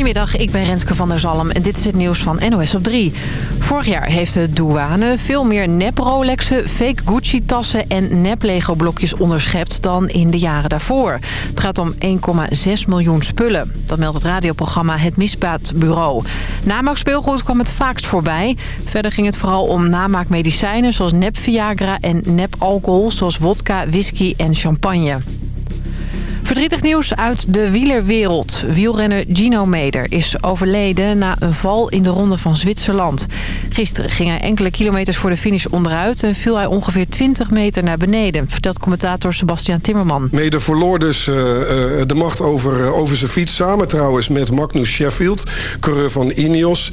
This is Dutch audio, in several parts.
Goedemiddag, ik ben Renske van der Zalm en dit is het nieuws van NOS op 3. Vorig jaar heeft de douane veel meer nep-Rolexen, fake Gucci-tassen en nep-Lego-blokjes onderschept dan in de jaren daarvoor. Het gaat om 1,6 miljoen spullen. Dat meldt het radioprogramma Het Misbaatbureau. Namaak-speelgoed kwam het vaakst voorbij. Verder ging het vooral om namaakmedicijnen zoals nep-Viagra en nep-alcohol zoals wodka, whisky en champagne. Verdrietig nieuws uit de wielerwereld. Wielrenner Gino Meder is overleden na een val in de ronde van Zwitserland. Gisteren ging hij enkele kilometers voor de finish onderuit... en viel hij ongeveer 20 meter naar beneden, vertelt commentator Sebastian Timmerman. Meder verloor dus uh, de macht over, uh, over zijn fiets. Samen trouwens met Magnus Sheffield, coureur van Ineos...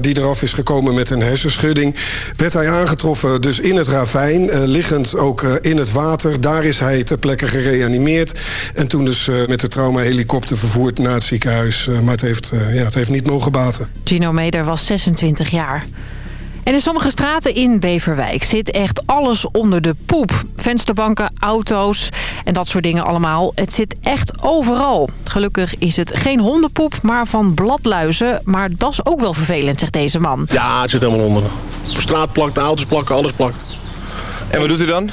Die eraf is gekomen met een hersenschudding. Werd hij aangetroffen dus in het ravijn, liggend ook in het water. Daar is hij ter plekke gereanimeerd... toen dus uh, met de traumahelikopter vervoerd naar het ziekenhuis. Uh, maar het heeft, uh, ja, het heeft niet mogen baten. Gino Meder was 26 jaar. En in sommige straten in Beverwijk zit echt alles onder de poep. Vensterbanken, auto's en dat soort dingen allemaal. Het zit echt overal. Gelukkig is het geen hondenpoep, maar van bladluizen. Maar dat is ook wel vervelend, zegt deze man. Ja, het zit helemaal onder. Op straat plakt, de auto's plakken, alles plakt. En wat doet u dan?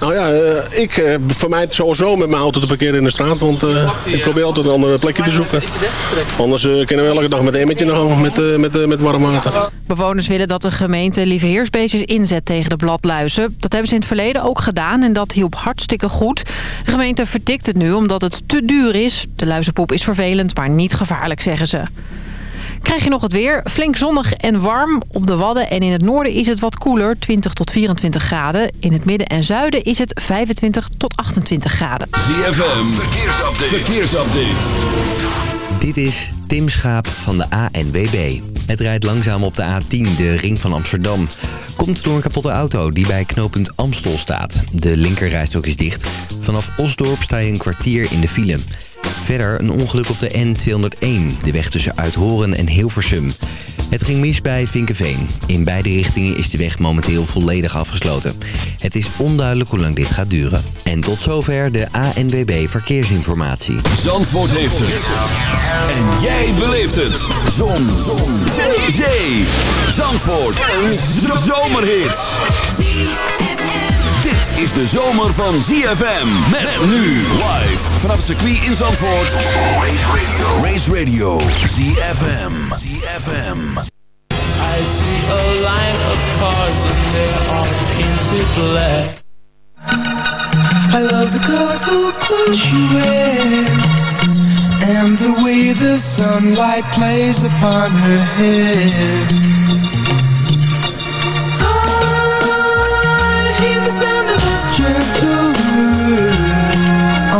Nou ja, uh, ik uh, vermijd sowieso met mijn auto te parkeren in de straat. Want uh, ik probeer altijd een andere plekje te zoeken. Anders kunnen we elke dag met een emmetje naar gang met, met, met warm water. Bewoners willen dat de gemeente lieve heersbeestjes inzet tegen de bladluizen. Dat hebben ze in het verleden ook gedaan en dat hielp hartstikke goed. De gemeente vertikt het nu omdat het te duur is. De luizenpoep is vervelend, maar niet gevaarlijk, zeggen ze. Krijg je nog het weer. Flink zonnig en warm op de Wadden. En in het noorden is het wat koeler, 20 tot 24 graden. In het midden en zuiden is het 25 tot 28 graden. ZFM, verkeersupdate. verkeersupdate. Dit is Tim Schaap van de ANWB. Het rijdt langzaam op de A10, de ring van Amsterdam. Komt door een kapotte auto die bij knooppunt Amstel staat. De linkerrijstok is dicht. Vanaf Osdorp sta je een kwartier in de file. Verder een ongeluk op de N201, de weg tussen Uithoren en Hilversum. Het ging mis bij Vinkenveen. In beide richtingen is de weg momenteel volledig afgesloten. Het is onduidelijk hoe lang dit gaat duren. En tot zover de ANWB Verkeersinformatie. Zandvoort heeft het. En jij beleeft het. Zon. Zon. Zee. Zandvoort. Een zomerhit. Dit is de zomer van ZFM. Met nu live vanaf het circuit in Zandvoort. Race Radio. Race Radio. ZFM. ZFM. I see a line of cars and they're all painted black. I love the colorful clothes she wears And the way the sunlight plays upon her hair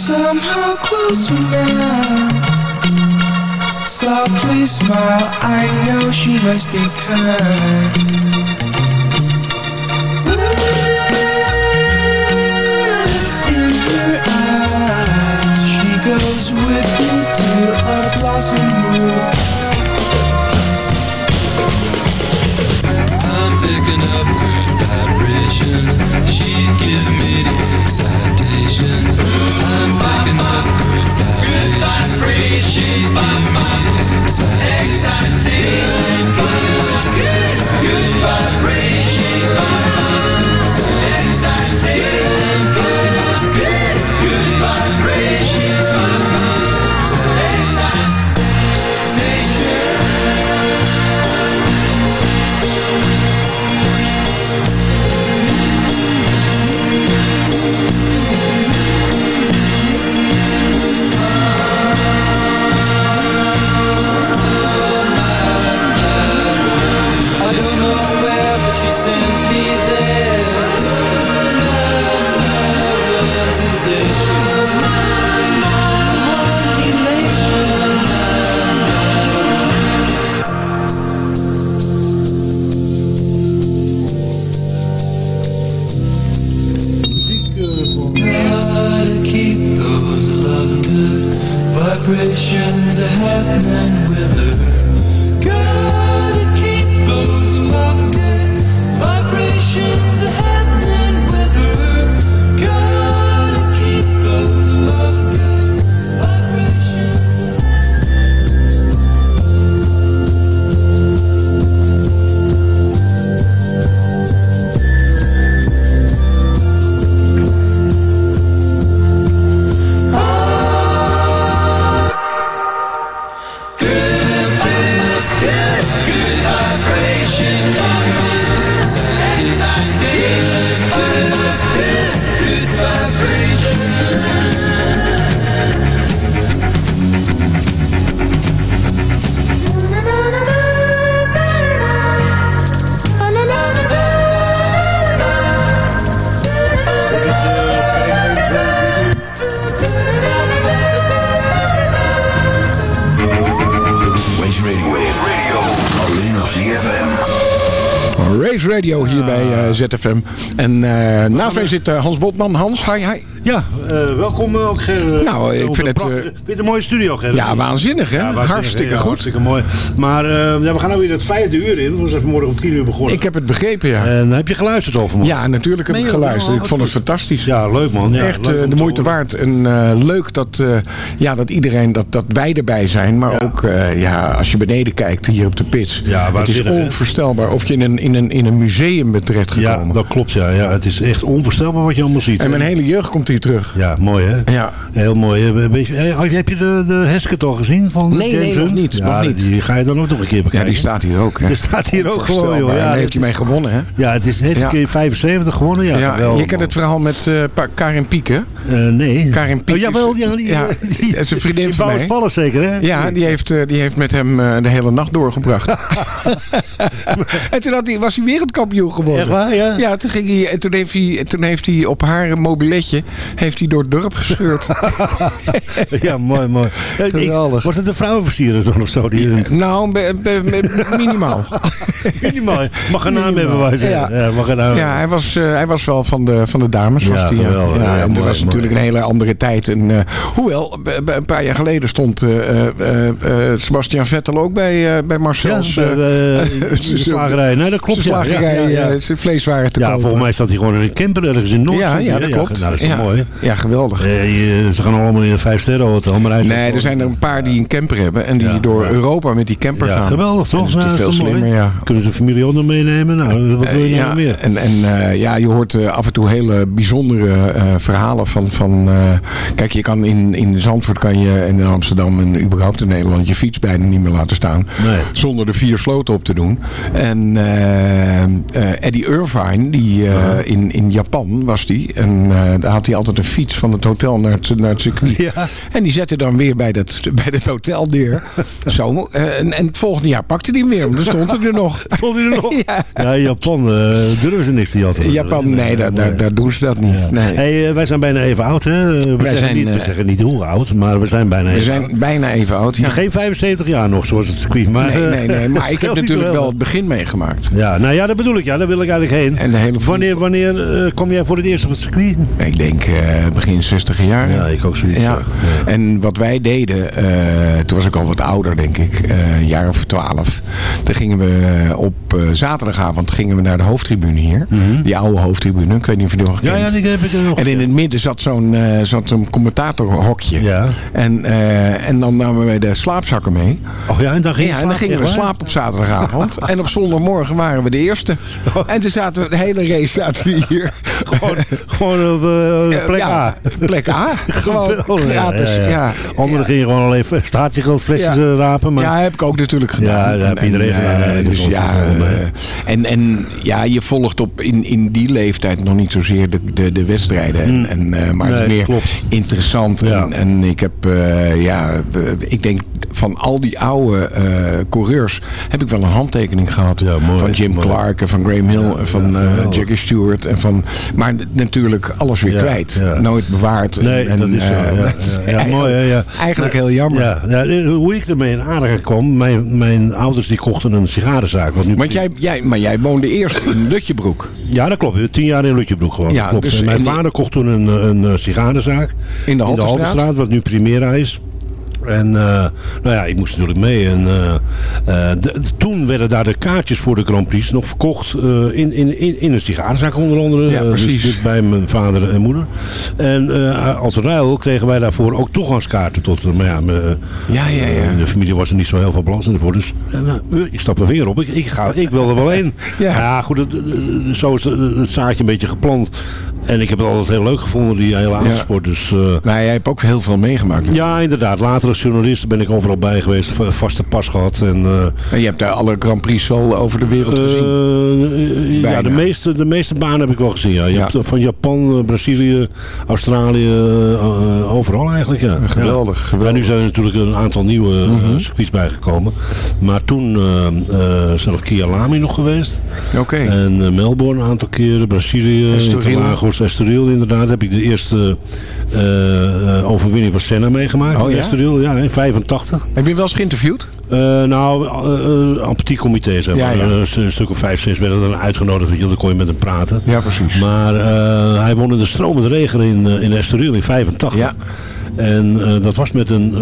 somehow closer now Softly smile, I know she must be kind. In her eyes, she goes with me to a blossom room vibrations She's giving me a hurt man. ZFM. En eh, naast mij zit eh, Hans Botman. Hans, hi, hi. Ja, eh, welkom ook Ger. Nou, ik vind het, pracht- eh, vind je het een mooie studio Ger. Ja, waanzinnig hè? Ja, waanzinnig, Hartstikke ja, goed. Hartstikke mooi. Maar eh, ja, we gaan nu weer het vijfde uur in. We zijn vanmorgen om tien uur begonnen. Ik heb het begrepen, ja. En heb je geluisterd al vanmorgen? Ja, natuurlijk heb ik geluisterd. Ik vond het fantastisch. Ja, leuk man. Ja, Echt leuk de te moeite waard. En eh, leuk dat, eh, ja, dat iedereen, dat, dat wij erbij zijn. Maar Ja. ook eh, ja, als je beneden kijkt hier op de pits. Ja, het is onvoorstelbaar of je in een, in een, in een museum bent terechtgekomen. Ja, dat klopt ja. ja. Het is echt onvoorstelbaar wat je allemaal ziet. En mijn hele jeugd komt hier terug. Ja, mooi hè? Ja. Heel mooi. hè. Weet je- hey, Heb je de, de Hesket al gezien van Nee, James nee, nog Hunt? niet, Ja, nog niet. Die ga je dan ook nog een keer Ja, bekijken. die staat hier ook. Hè? Die staat hier ook gewoon, joh. Ja, en daar heeft hij mee gewonnen, hè? Ja, het is, heeft Ja. een keer 75 gewonnen. Ja, Ja, geweldig, je kent het verhaal met eh, Karin Pieken. Eh, nee. Karin Piek Oh, jawel, ja, die, ja, die, dat is een vriendin van mij. Pallen zeker, hè? Ja, die heeft, eh, die heeft met hem eh, de hele nacht doorgebracht. en toen had hij, was hij wereldkampioen geworden. Echt waar, ja? Ja, toen, ging hij, en toen, heeft hij, toen heeft hij op haar mobiletje heeft hij door het dorp gescheurd. Ja, mooi, mooi. Geweldig. was het een vrouwenversierder dan of zo? Die, nou, be- be- be- minimaal. minimaal. Mag een naam hebben, wij zeggen. Ja. Ja. mag een naam Ja, hij was, eh, hij was wel van de, van de dames. Ja, was die, geweldig. Ja, Ja, en mooi, dat was mooi. natuurlijk een hele andere tijd. En, eh, hoewel, een paar jaar geleden stond eh, Sebastian Vettel ook bij, bij Ja, Marcel's bij, de slagerij. Nee, dat klopt. ja. slagerij, ja, ja, ja. zijn vleeswaren te Ja, volgens mij staat hij gewoon in een camper ergens in Noord. ja, ja, dat klopt. nou, dat is ja. Mooi. Ja, geweldig. Eh, je- ze gaan allemaal in een vijf sterren hotel. Maar hij Nee, er zijn er een paar die een camper hebben en die Ja, door. Europa met die camper Ja, gaan. geweldig toch? Dat is veel mooi? slimmer, ja. Kunnen ze de familie ook nog meenemen? Nou, wat wil je Eh, nou ja, meer? en, en eh, ja, je hoort eh, af en toe hele bijzondere verhalen van... van kijk, je kan in, in Zandvoort kan je, en in Amsterdam en überhaupt in Nederland... je fiets bijna niet meer laten staan. Nee. Zonder er vier sloten op te doen. En Eddie Irvine, die, in, in Japan was die. En daar had hij altijd een fiets van het hotel naar het, naar het circuit. Ja. En die zette dan weer bij dat, bij het hotel neer. Zo, eh, en, en het volgende jaar pakte hij hem weer. Want dan stond hij er nog. Stond hij er nog? Ja. Ja, in Japan eh, durven ze niks die. In Japan, nee, daar, daar, daar doen ze dat niet. Nee. Hey, eh, wij zijn bijna even oud, hè? We, zeggen, zijn, niet, we zeggen niet hoe oud, maar we zijn bijna We even zijn oud. bijna even oud. Ja. Geen 75 jaar nog, zoals het circuit. Maar, Nee, nee, nee. Maar ik heb natuurlijk wel het begin meegemaakt. Ja, nou ja, dat bedoel ik. Ja, daar wil ik eigenlijk heen. En de hele wanneer wanneer eh, kom jij voor het eerst op het circuit? Ik denk begin 60 jaar. Ja, ik ook zoiets. Ja. Ja. En wat wij deden, eh, toen was ik al wat ouder denk ik, eh, een jaar of twaalf. Dan gingen we op eh, zaterdagavond gingen we naar de hoofdtribune hier. Die oude hoofdtribune, ik weet niet of je die nog Mhm. Ja, kent. ja, die heb ik nog. En in het midden zat zo'n eh, zat zo'n commentatorhokje. Ja. En, eh, en dan namen wij de slaapzakken mee. Oh ja, en dan ging je Ja, en dan slapen, gingen we slapen op zaterdagavond. en op zondagmorgen waren we de eerste. En toen zaten we, de hele race zaten we hier. Gewoon, gewoon op eh, plek A. Plek A. Gewoon gratis. ja. Anderen gingen gewoon al even statiegeldflesjes Ja. eh, rapen. Maar Ja, heb ik ook natuurlijk gedaan. Ja, heb En- iedereen en, gedaan, eh, dus ja, en, en ja, je volgt op in, in die leeftijd nog niet zozeer de, de, de wedstrijden. En, en, eh, maar het is meer interessant. En, en ik heb, ja, ik denk van al die oude coureurs heb ik wel een handtekening gehad. Ja, mooi, van Jim mooi. Clark en van Graham Hill en van. Jackie Stewart. En van, maar natuurlijk alles weer Ja, kwijt. Ja. Nooit bewaard. Nee, en, dat is zo. eh, Ja, dat is ja, ja, eigenlijk- mooi, hè, ja. Eigenlijk heel jammer. Ja, ja, hoe ik ermee in aanraking kwam, mijn, mijn ouders die kochten een sigarenzaak. Wat nu Want jij, jij, maar jij woonde eerst in Lutjebroek. Ja, dat klopt. Tien jaar in Lutjebroek gewoon. Ja, klopt. dus mijn vader kocht toen een, een, eh, sigarenzaak. In de Haltestraat? wat nu Primera is. En uh, nou ja, ik moest natuurlijk mee. En uh, uh, de, toen werden daar de kaartjes voor de Grand Prix nog verkocht in, in, in, in een sigarenzaak onder andere. Ja, dus, precies. dus bij mijn vader en moeder. En als ruil kregen wij daarvoor ook toegangskaarten tot... maar ja, me, ja, ja, ja. de familie was er niet zo heel veel belangstelling voor. Dus ik stap er weer op. Ik, ik, ga, ik wil er wel heen. ja. ja, goed. Het, zo is het zaadje een beetje geplant. En ik heb het altijd heel leuk gevonden, die hele avondsport. Dus, nou, jij hebt ook heel veel meegemaakt. Ja, inderdaad. Later als journalist ben ik overal bij geweest. Vaste pas gehad. En, uh, en je hebt daar alle Grand Prix wel over de wereld gezien? Uh, ja, de meeste, de meeste banen heb ik wel gezien. Ja. Je Ja. hebt van Japan, Brazilië, Australië, overal eigenlijk. Ja. Geweldig, Ja. geweldig. En nu zijn er natuurlijk een aantal nieuwe mm -hmm. circuits bijgekomen. Maar toen zelf Kia Lamy nog geweest. Oké. Okay. En Melbourne een aantal keren, Brazilië, Interlagos, Estoril inderdaad. Heb ik de eerste uh, overwinning van Senna meegemaakt. Oh, in ja? Estoril, ja, in 85. Heb je wel eens geïnterviewd? Uh, nou, uh, comité, zeg maar. Ja, ja. Een, een stuk of vijf, zes werden dan uitgenodigd. Dan kon je met hem praten. Ja, precies. Maar uh, hij won in de stromend regen in, in Estoril in 85. Ja. En uh, dat was met een...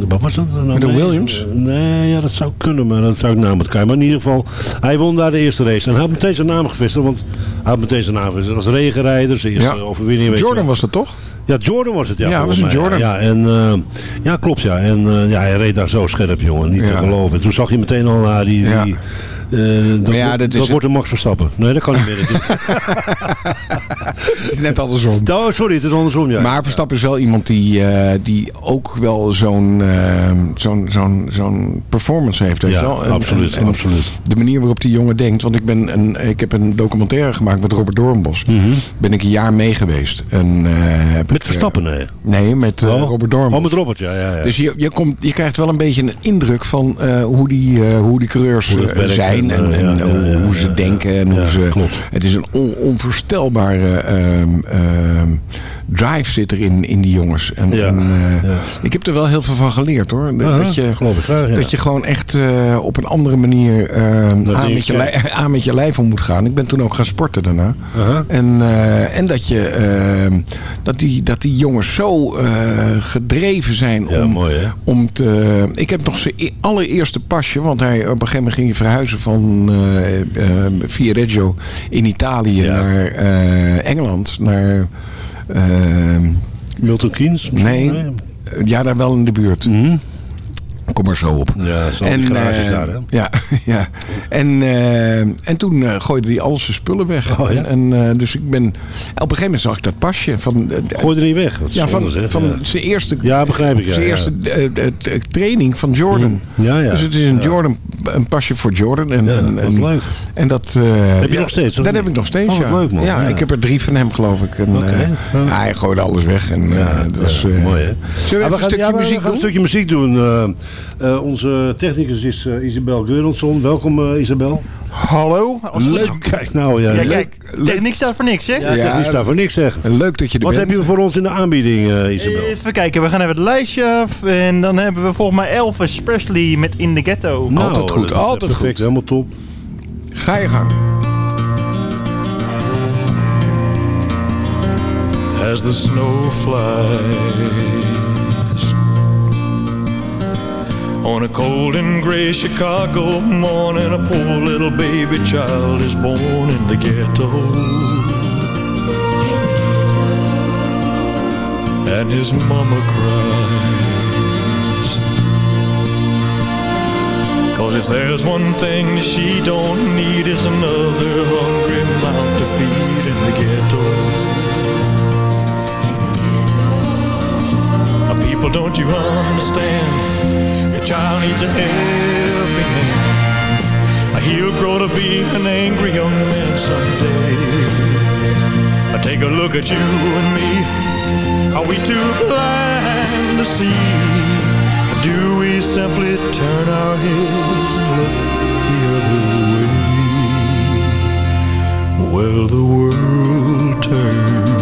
Uh, wat was dat? Nou, met een Williams? Nee, ja, dat zou kunnen, maar dat zou ik nou moeten kijken. Maar in ieder geval, hij won daar de eerste race. En hij had meteen zijn naam gevestigd, want hij had meteen zijn naam gevestigd. als regenrijder, zijn eerste ja. overwinning. Jordan was dat toch? Ja, Jordan was het, ja. Ja, was een. Jordan. Ja, en, uh, ja, klopt, ja. En uh, ja, hij reed daar zo scherp, jongen. Niet Ja. te geloven. Toen zag je meteen al, nou, die... Die uh, dat ja, wordt- dat wordt een Max Verstappen. Nee, dat kan niet meer. Het is net andersom. oh, sorry, het is andersom, ja. Maar Verstappen is wel iemand die, eh, die ook wel zo'n eh, zo'n zo'n zo'n performance heeft. Weet Ja, wel? Absoluut, en- en absoluut. De manier waarop die jongen denkt. Want ik, ben een, ik heb een documentaire gemaakt met Robert Doornbos. Ben ik een jaar mee geweest. En, eh, Met Verstappen, nee. nee, met Oh. Robert Doornbos. Oh, met Robert, ja. ja, ja. Dus je, je, komt, je krijgt wel een beetje een indruk van hoe, die, hoe die coureurs Hoe werkt zijn en, hoe, ze denken. En hoe ze, klopt. Het is een on, onvoorstelbare ehm, ehm, drive zit er in, in die jongens. En, Ja, en, eh, ja. Ik heb er wel heel veel van geleerd hoor. Dat, Aha, je, geloof ik graag, ja. dat je gewoon echt eh, op een andere manier Dat aan, met je aan met je lijf om moet gaan. Ik ben toen ook gaan sporten daarna. Aha. En, eh, en dat, je, dat, die, dat die jongens zo eh, gedreven zijn om, mooi, om te... Ik heb nog zijn e- allereerste pasje, want hij op een gegeven moment ging hij verhuizen van eh eh, Via Reggio in Italië naar eh, Engeland. Naar, Milton Keynes? misschien? nee, ja, daar wel in de buurt. Mhm. Kom er zo op. Ja, zo garages eh, daar, hè? Ja, ja. En, eh, en toen eh, gooide hij al zijn spullen weg. Oh, ja? En, dus ik ben... Op een gegeven moment zag ik dat pasje van... Gooi er niet weg. Ja, van, zeg. van ja. zijn eerste, Ja, begrijp ik, ja, zijn eerste training van Jordan. Ja, ja. Dus het is een. Jordan, een pasje voor Jordan. En, en, wat en- leuk. En dat, Heb je nog steeds, Dat niet? heb ik nog steeds, Oh, wat ja. leuk, man. Ja, ik heb er drie van hem, geloof ik. En, hij gooide alles weg. En, dus, mooi hè. Zullen we Ah, even een stukje muziek doen? een stukje muziek doen. Eh, onze technicus is eh, Isabel Geurensson. Welkom eh, Isabel. Hallo. Leuk. Kijk nou, ja. Ja, leuk. kijk, techniek staat voor niks, hè? Ja, ik heb niet staan voor niks zeg. Leuk dat je er Wat bent. heb je voor ons in de aanbieding, Isabel? Even kijken, we gaan even het lijstje af. En dan hebben we volgens mij Elvis Presley met In the Ghetto. Nou, altijd goed, altijd perfect, goed. helemaal top. Ga je gang. as the snow flies. On a cold and gray Chicago morning, a poor little baby child is born in the ghetto. And his mama cries. Cause if there's one thing she don't need, it's another hungry mouth to feed in the ghetto. People, don't you understand? The child needs a helping hand. He'll grow to be an angry young man someday. Take a look at you and me. Are we too blind to see? Or do we simply turn our heads and look the other way? Well, the world turns.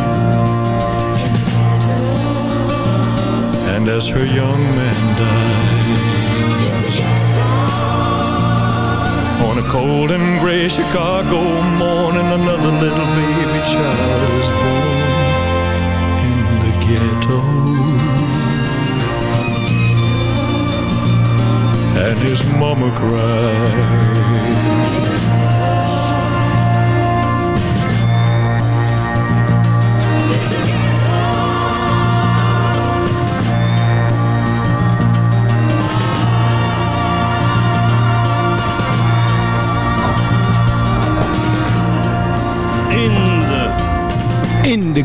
And as her young man dies On a cold and gray Chicago morning Another little baby child is born In the ghetto. And his mama cried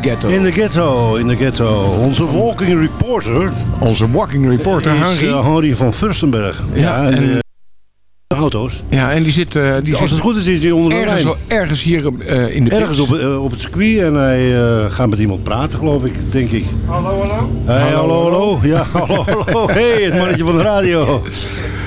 de ghetto. In de ghetto, in de ghetto. Onze walking reporter... Onze walking reporter, is, Henry. eh, Henry van Furstenberg. Ja, en, en- eh, auto's. Ja, en die zit, eh, die Als zit het goed is, is hij onder de ergens, lijn. ergens hier eh, in de Ergens op, op het circuit en hij eh, gaat met iemand praten, geloof ik, denk ik. Hallo, hallo. Hey, hallo, hallo. Ja, hallo, hallo. hey, het mannetje van de radio.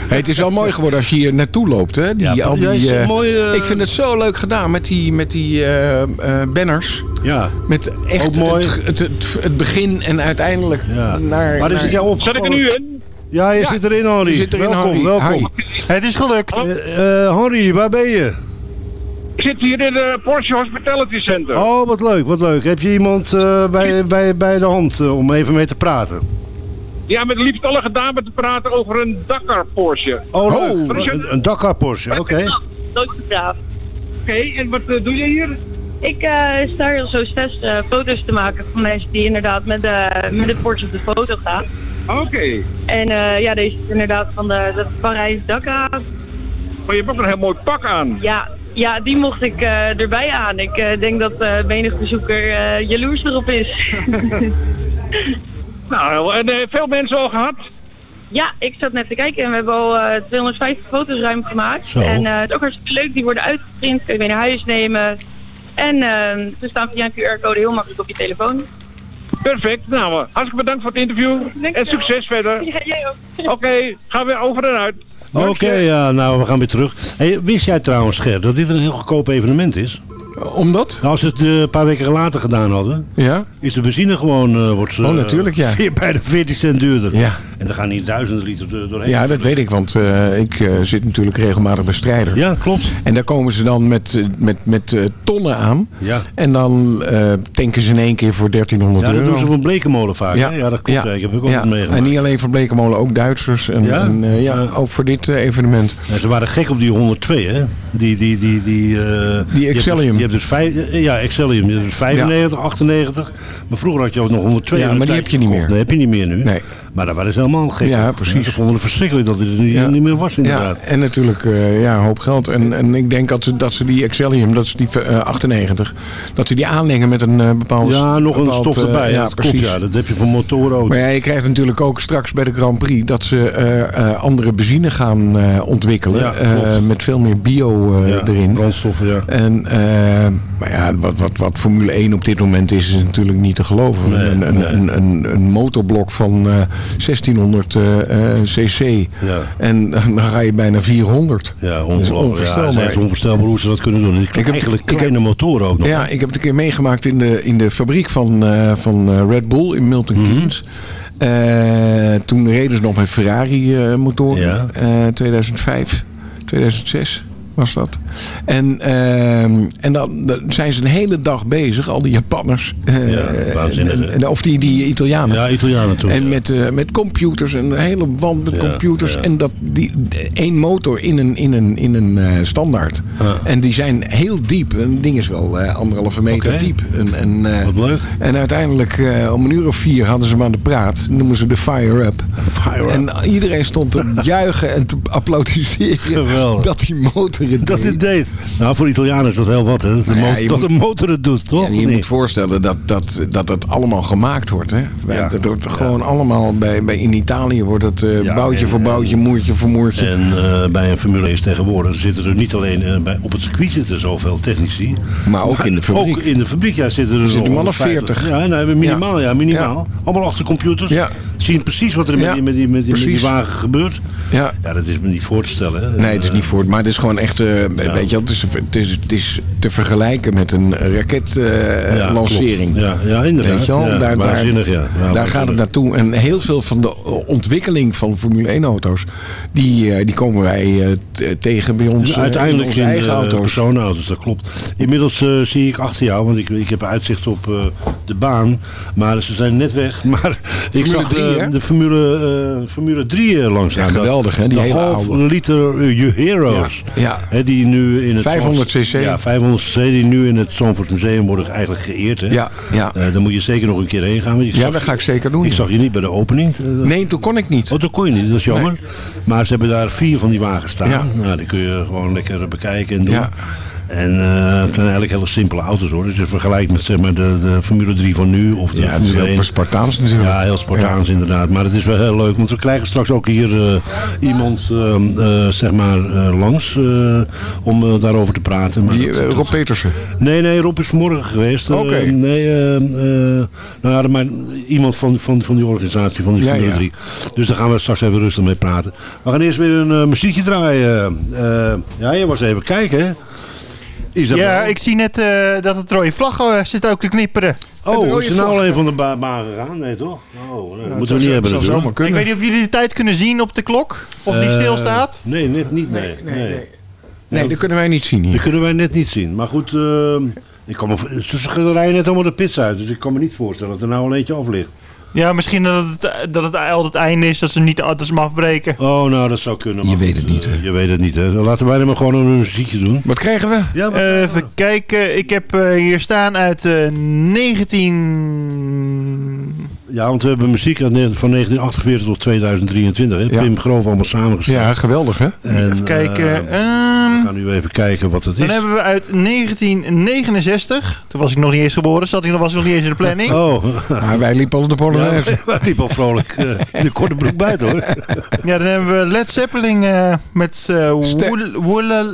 Hey, het is wel mooi geworden als je hier naartoe loopt. Hè? Die, Ja, al die, mooie, Ik vind het zo leuk gedaan met die, met die eh, eh, banners. Ja. Met echt Ook mooi. Het, het, het, het begin en uiteindelijk Ja. naar... Maar is het jou opgevallen? in? Ja, je Ja, zit erin, Henry. je zit erin, welkom, Henry. welkom. Hi. Het is gelukt. Eh, eh, Henry, waar ben je? Ik zit hier in het Porsche Hospitality Center. Oh, wat leuk, wat leuk. Heb je iemand eh, bij, bij, bij de hand eh, om even mee te praten? Ja, met de liefstallige dame te praten over een Dakar Porsche. Oh, je- Een, een Dakar Porsche, oké. Nooit gevraagd. Oké, en wat eh, doe je hier? Ik eh, sta hier zo zes eh, foto's te maken van mensen die inderdaad met de, met de Porsche op de foto gaan. Oké. En eh, ja, deze is inderdaad van de, de Parijs-Dakar. Maar je hebt ook een heel mooi pak aan. Ja, ja, die mocht ik eh, erbij aan. Ik eh, denk dat eh menig bezoeker eh, jaloers erop is. Nou, en eh, veel mensen al gehad? ja, ik zat net te kijken en we hebben al eh 250 foto's ruim gemaakt. Zo. En eh, het is ook hartstikke leuk. Die worden uitgeprint, kun je mee naar huis nemen. En eh, ze staan via een QR-code heel makkelijk op je telefoon. Perfect. Nou, eh, hartstikke bedankt voor het interview. En succes verder. Ja, jij ook. Oké, gaan we over en uit. Oké, ja, nou, we gaan weer terug. Hey, wist jij trouwens, Ger, dat dit een heel goedkoop evenement is? Omdat? Nou, als ze het eh, een paar weken later gedaan hadden, Ja? is de benzine gewoon, eh, wordt Oh, natuurlijk, ja. eh, veer- bijna 14 cent duurder. Ja. En er gaan niet duizenden liter door- doorheen. Ja, dat weet ik, want eh, ik eh, zit natuurlijk regelmatig bij strijders. Ja, klopt. En daar komen ze dan met, eh, met, met eh, tonnen aan. Ja. En dan eh, tanken ze in één keer voor 1300 Ja, dat euro. doen ze van Blekenmolen vaak. Ja, ja dat klopt. Ja. Ik heb ook altijd meegemaakt. En niet alleen voor Blekemolen, ook Duitsers. En, Ja? en, eh, ja, ook voor dit eh, evenement. En ze waren gek op die 102, hè? Die, die, die, die, eh, Die Excellium. Hebt dus vijf, eh, ja, Excellium. Je hebt dus 95, 98. Maar vroeger had je ook nog 102. Ja, maar die heb je niet meer. Nee, heb je niet meer nu. Nee. Maar daar waren ze helemaal gek Ja, precies. Ze vonden het verschrikkelijk dat het er niet, Ja. niet meer was, inderdaad. Ja, en natuurlijk eh, ja, een hoop geld. En, en ik denk dat ze, dat ze die Excellium, dat is die eh, 98, dat ze die aanlengen met een eh, bepaald... Ja, nog een stof eh, erbij. ja, dat precies. Ja, dat heb je voor motoren ook. Maar ja, je krijgt natuurlijk ook straks bij de Grand Prix dat ze eh, eh, andere benzine gaan eh, ontwikkelen. Ja, eh, met veel meer bio eh, Ja, erin. Brandstoffen, ja. En, eh, maar ja, wat, wat, wat Formule 1 op dit moment is, is natuurlijk niet te geloven. Nee, een, een, nee. een, een, een motorblok van eh 1600 eh, eh, cc. Ja. En dan ga je bijna 400. Ja, ongelooflijk. Ja, onvoorstelbaar. het is onvoorstelbaar hoe ze dat kunnen doen. Ik heb- eigenlijk ik heb- kleine motoren ook nog. Ja, ik heb het een keer meegemaakt in de, in de fabriek van, eh, van Red Bull in Milton Mhm. Keynes. Toen reden ze nog met Ferrari eh, motoren. Ja. Eh, 2005, 2006 was dat. En, ehm, en dan, dan zijn ze een hele dag bezig, al die Japanners. Ja, hè? en- en- of die, die Italianen. Ja, Italianen toen. En ja. met, eh, met computers, een hele wand met Ja, computers. En dat die, één motor in een, in een, in een eh, standaard. En die zijn heel diep. Een ding is wel anderhalve meter diep. En, en, Wat leuk. en uiteindelijk om een uur of vier hadden ze hem aan de praat. Noemen ze de Fire Up. Fire up. En iedereen stond te juichen en te applaudisseren Geweldig. dat die motor het dat het deed. Nou, voor Italianen is dat heel wat, hè. Dat de, Nou ja, dat motor het doet, toch? Ja, je Nee. moet voorstellen dat, dat, dat het allemaal gemaakt wordt. Hè? Wij- Dat wordt gewoon allemaal bij, bij in Italië wordt het Ja, boutje en- voor boutje, moertje voor moertje. En eh, bij een Formule 1 tegenwoordig zitten er niet alleen eh, bij, op het circuit zitten zoveel technici. Maar ook in de fabriek. Ook in de fabriek ja, zitten er zitten zo'n man of 150. 40. Ja, nee, minimaal, ja, minimaal. Allemaal achter computers. Ja. Zien precies wat er met, Ja, die, met, die, met, die, met die precies. wagen gebeurt. Ja. Ja, dat is me niet voor te stellen. Hè. Nee, het is niet voor. Maar het is gewoon echt. Eh, Weet je, wel, het is, het, is, het is te vergelijken met een raketlancering. Ja. Ja, ja, inderdaad. Weet je wel? Daar, gaat het naartoe. En heel veel van de ontwikkeling van Formule 1 auto's, die, eh, die komen wij eh, tegen bij ons. Eh, uiteindelijk onze in, eigen de auto's. personenauto's, dat klopt. Inmiddels eh, zie ik achter jou, want ik, ik heb uitzicht op eh, de baan. Maar ze zijn net weg. Maar ik Formule zag 3, eh, hè? de Formule, eh, Formule 3 eh, langs Ja, geweldig, hè, die de hele half oude. liter eh, Je Heroes. Ja, ja. Hè, die nu in het 500 cc. Ja, 500 cc. Die nu in het Zandvoort Museum worden eigenlijk geëerd. Hè? Ja, ja. Eh, daar moet je zeker nog een keer heen gaan. want ik Ja, zag- dat ga ik zeker doen. Ik zag je niet bij de opening. Eh, Nee, toen kon ik niet. Oh, dat kon je niet, dat is jammer. Maar ze hebben daar vier van die wagens staan. Ja. Nou, die kun je gewoon lekker bekijken en doen. Ja. En eh, het zijn eigenlijk hele simpele auto's hoor. Dus je vergelijkt met zeg maar, de, de Formule 3 van nu of de Ja, het is heel 1. Spartaans natuurlijk. Ja, heel Spartaans inderdaad. Maar het is wel heel leuk, want we krijgen straks ook hier eh, iemand eh, eh, zeg maar, langs om daarover te praten. Maar Die, dat- Rob Petersen. Nee, nee, Rob is vanmorgen geweest. Oké. nee, eh, eh, nou ja, maar iemand van, van, van die organisatie, van die Ja, Formule ja. 3. Dus daar gaan we straks even rustig mee praten. We gaan eerst weer een muziekje draaien. Ja, je was even kijken, hè? Isabel. Ja, ik zie net eh, dat het rode vlag eh, zit ook te knipperen. Oh, is er nou alleen van de ba- baan gegaan? Nee, toch? Oh, nee, dat moeten we niet hebben natuurlijk. Ik weet niet of jullie de tijd kunnen zien op de klok. Of die Eh, stilstaat. Nee, net niet, nee. nee, Nee, dat kunnen wij niet zien Dat hier. kunnen wij net niet zien. Maar goed, eh, ik kan me, ze rijden net allemaal de pits uit. Dus ik kan me niet voorstellen dat er nou een eentje af ligt. Ja, misschien dat het, dat het al het einde is. Dat ze niet dat ze hem afbreken. Oh, nou, dat zou kunnen. Je maar weet het niet, eh, hè? Je weet het niet, hè. Laten wij maar gewoon een muziekje doen. Wat krijgen we? Ja, Eh, even kijken. Ik heb eh, hier staan uit eh 19... ja want we hebben muziek van 1948 tot 2023. Hè. Ja. Pim Groof allemaal samengesteld. Ja, geweldig hè? En, Even kijken. eh, ehm, we gaan nu even kijken wat het is. dan hebben we uit 1969. Toen was ik nog niet eens geboren. Zat ik nog, was ik nog niet eens in de planning. Oh, Maar wij liepen al de ja, Polonaise. wij liepen al vrolijk eh, de korte broek buiten, hoor. Ja, dan hebben we Led Zeppelin eh, met eh Ste- Wool- Wool-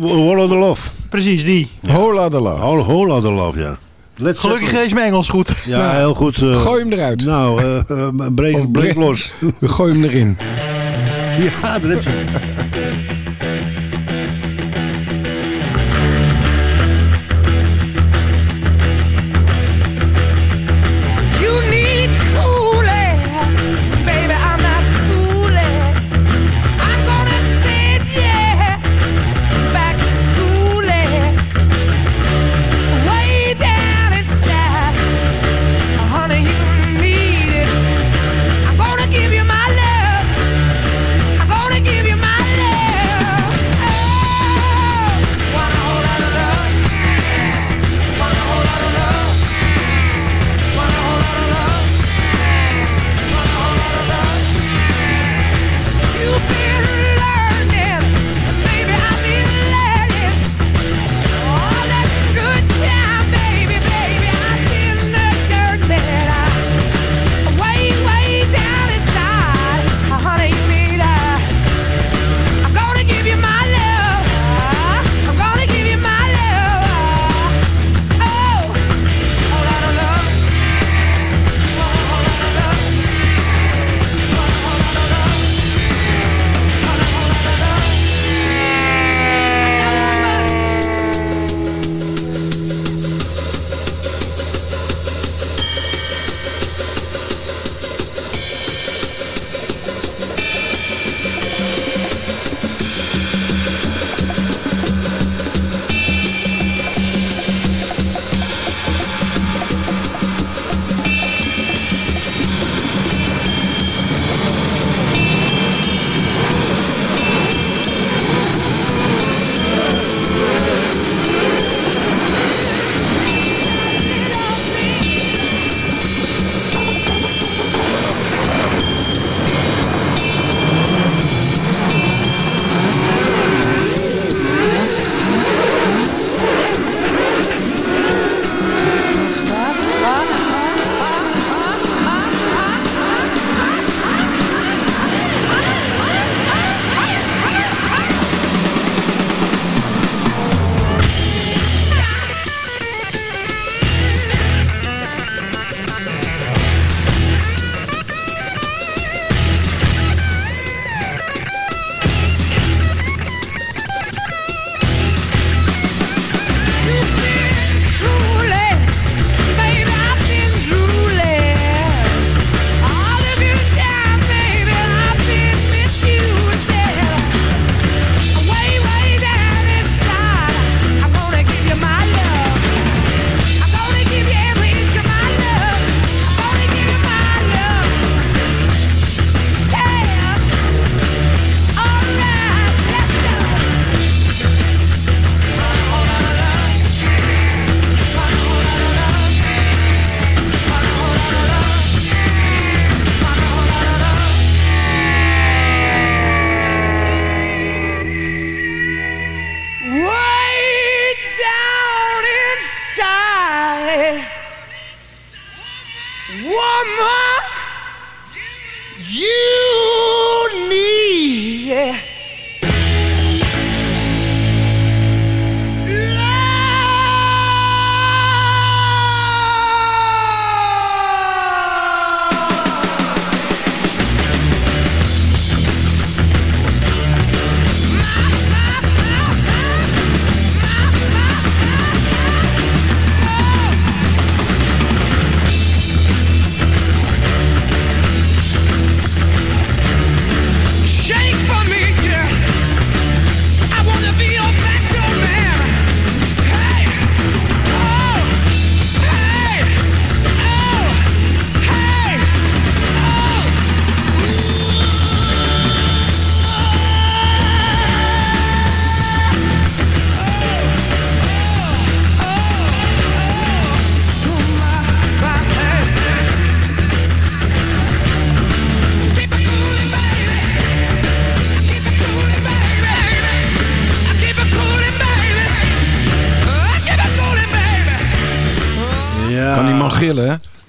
Wall of the Love. Precies, die. Hola de la. Whole, whole of the Love, ja. Let's Gelukkig is mijn Engels goed. Ja, heel goed. eh, Gooi hem eruit. Nou, eh, eh, breek, breek los. We gooien hem erin. Ja, daar heb je.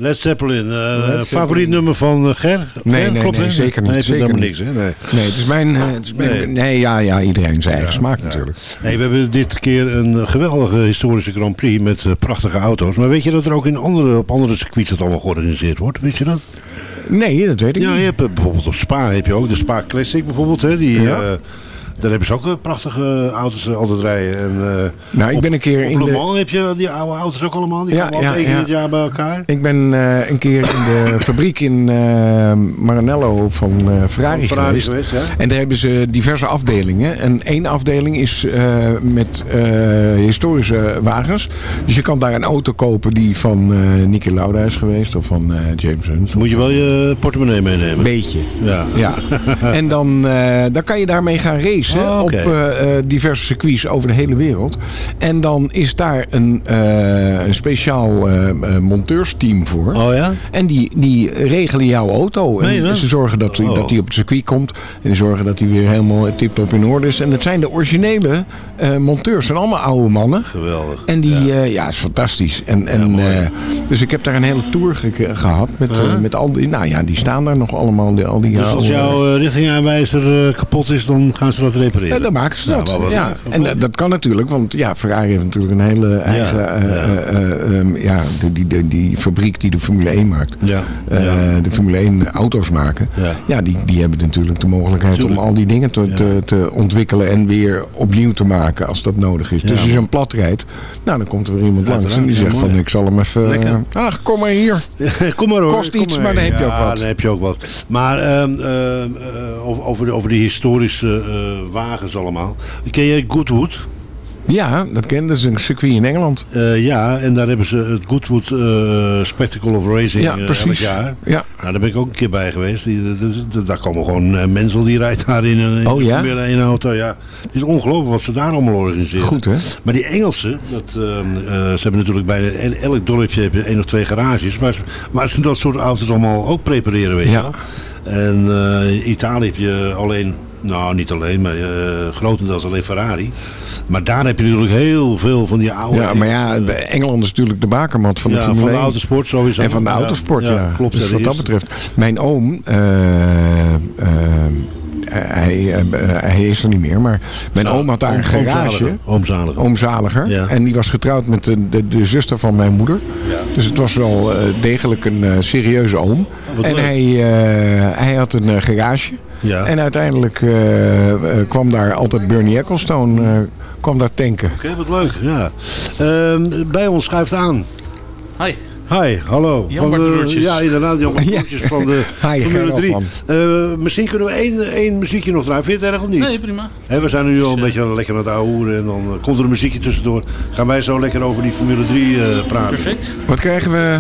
Led Zeppelin. eh, Led. Favoriet nummer van eh, Ger? Nee, Ger, nee, klopt, nee, zeker niet. Nee, zeker helemaal niks, hè? Nee. Nee, het is mijn... eh, Het is mijn Nee. nee. ja, ja, iedereen zijn eigen smaak natuurlijk. Nee, we hebben dit keer een geweldige historische Grand Prix met prachtige auto's. Maar weet je dat er ook in andere, op andere circuits dat allemaal georganiseerd wordt? Weet je dat? Nee, dat weet ik Ja, niet. je hebt bijvoorbeeld op Spa heb je ook de Spa Classic bijvoorbeeld. Hè, die, Ja. Daar hebben ze ook eh, prachtige auto's eh, altijd rijden. En, eh, Nou, ik ben een keer op in Le de- heb je die oude auto's ook allemaal. Die Ja, komen ja, ja. in het jaar bij elkaar. Ik ben eh, een keer in de fabriek in eh, Maranello van eh, Ferrari, Van Ferrari geweest. En daar hebben ze diverse afdelingen. En één afdeling is eh, met eh, historische wagens. Dus je kan daar een auto kopen die van eh Niki Lauda is geweest. Of van eh, James Hunt. Moet je wel je portemonnee meenemen. Beetje. Ja. Ja. en dan, eh, dan kan je daarmee gaan racen Oh, oké. op eh, eh, diverse circuits over de hele wereld. En dan is daar een, eh, een speciaal monteursteam voor. Oh ja? En die, die regelen jouw auto. En dat? ze zorgen dat Oh. dat die op het circuit komt. En die zorgen dat hij weer helemaal tip-top in orde is. En dat zijn de originele monteurs. Het zijn allemaal oude mannen. Geweldig. En die, ja, ja is fantastisch. En, en, dus ik heb daar een hele tour ge- gehad met, eh, Huh? met al die, nou ja, die staan daar nog allemaal, die, al die Dus als jouw richtingaanwijzer kapot is, dan gaan ze dat repareren. ja, dan maken ze dat. ja. En dat, dat kan natuurlijk, want ja, Ferrari heeft natuurlijk een hele eigen, Ja, eh, eh, eh, ehm, ja, die, die, fabriek die de Formule 1 maakt. Ja. De Formule 1 auto's maken. Ja. Die, die hebben natuurlijk de mogelijkheid om al die dingen te, te, te ontwikkelen en weer opnieuw te maken als dat nodig is. Dus als je zo'n plat rijdt, nou dan komt er weer iemand langs en die zegt van ik zal hem even... Lekker. ach, kom maar hier. Kom maar hoor. Kost iets, maar dan heb je ook Ja, wat. dan heb je ook wat. Maar ehm, eh, eh, over, over, de, over die historische wagens allemaal. Ken jij Goodwood? Ja, dat ken Dat is een circuit in Engeland. Eh, ja, en daar hebben ze het Goodwood eh, Spectacle of Racing Ja, eh, elk precies. jaar. Ja. Nou, daar ben ik ook een keer bij geweest. Die, dat is- dat- daar komen gewoon Menzel die rijdt daar in een, in Oh, een ja? Formule 1 auto. Ja. Het is ongelooflijk wat ze daar allemaal organiseren. Goed, hè? Maar die Engelsen, dat, eh, ze hebben natuurlijk bij el- elk dorpje heb je één of twee garages. Waar ze, waar ze dat soort auto's allemaal ook prepareren, weet je Ja. wel. En eh, in Italië heb je alleen, nou niet alleen, maar eh, grotendeels alleen Ferrari. Maar daar heb je natuurlijk heel veel van die oude... Ja, maar ja, Engeland is natuurlijk de bakermat van de Ja, Formule van de 1. autosport sowieso. En van de autosport, ja. ja, klopt, Dus wat dat betreft. Mijn oom, eh, eh, hij, eh, hij is er niet meer, maar mijn Zo, oom had daar een garage. oomzaliger. Oomzaliger. Ja. En die was getrouwd met de, de, de zuster van mijn moeder. Ja. Dus het was wel eh, degelijk een eh, serieuze oom. wat en leuk. hij, eh, hij had een eh, garage. Ja. En uiteindelijk eh, eh, kwam daar altijd Bernie Ecclestone eh, kwam daar tanken. Oké, wat leuk. Ja. Ehm, bij ons schuift aan. Hi. Hi, hallo. Jan Van de- Bartbroertjes. Ja, inderdaad, Jan Bartbroertjes van de Hi, Formule Gerard 3. man. Eh, misschien kunnen we één, één muziekje nog draaien. Vind je het erg of niet? Nee, prima. We zijn nu al een beetje lekker aan het ouwe hoeren en dan komt er een muziekje tussendoor. Gaan wij zo lekker over die Formule 3 eh, praten. Perfect. Wat krijgen we?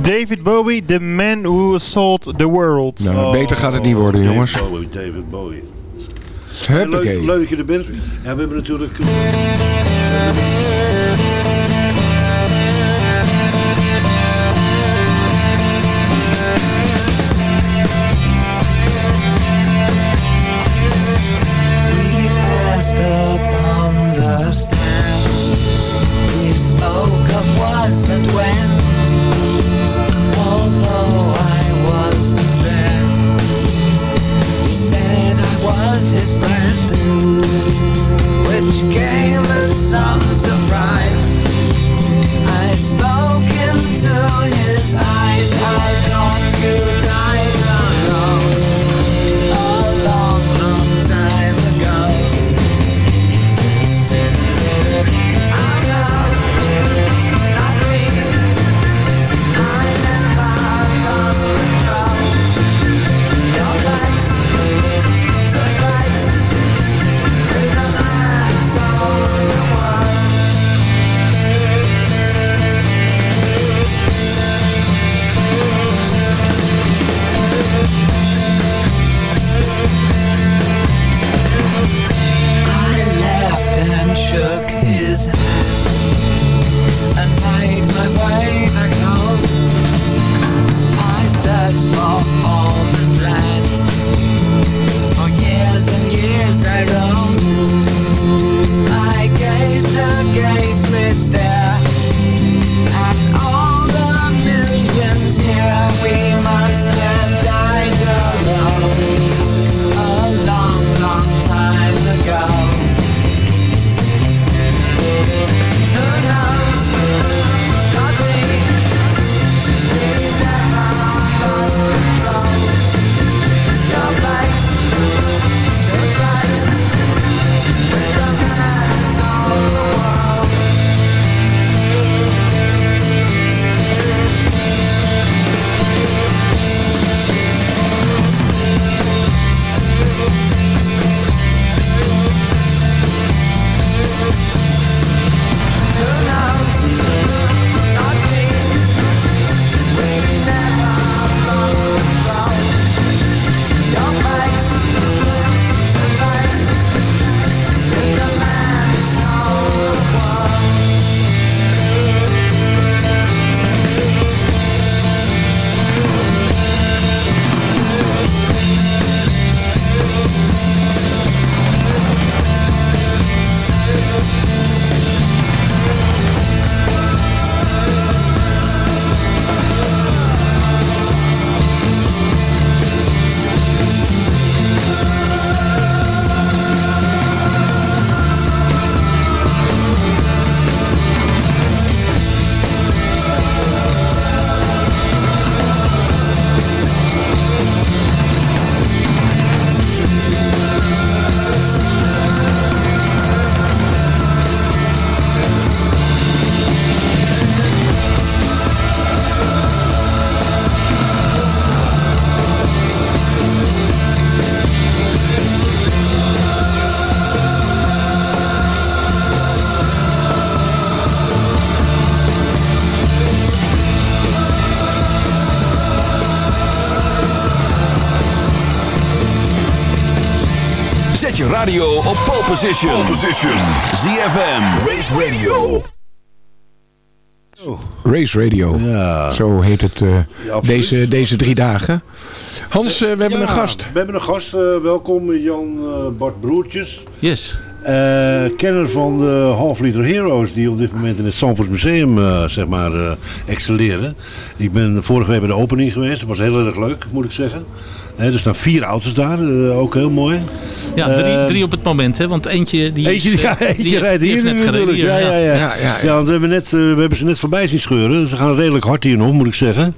David Bowie, the man who sold the world. Nou, beter gaat het niet worden, David jongens. Bowie, David Bowie. Leuk, leuk dat je er bent. Ja, we hebben natuurlijk... spoke into his eyes. I thought you radio op pole position. Pole position. ZFM. Race Radio. Race Radio. Ja. Zo heet het eh, Ja, deze, deze drie dagen. Hans, eh, we hebben Ja, een gast. We hebben een gast. eh, welkom Jan eh, Bart Broertjes. Yes. Eh, kenner van de Half Liter Heroes die op dit moment in het Zandvoort Museum eh, zeg maar, eh, excelleren. Ik ben vorige week bij de opening geweest. Dat was heel erg leuk, moet ik zeggen. Hè, er staan vier auto's daar, ook heel mooi. Ja, drie, Eh, drie op het moment, hè? Want eentje die Eentje, is, eh, ja, die eentje heeft- rijdt hier net gereden hier, Ja, ja, ja. Ja, ja, Ja, want we hebben, net, eh, we hebben ze net voorbij zien scheuren. Ze gaan redelijk hard hier nog, moet ik zeggen.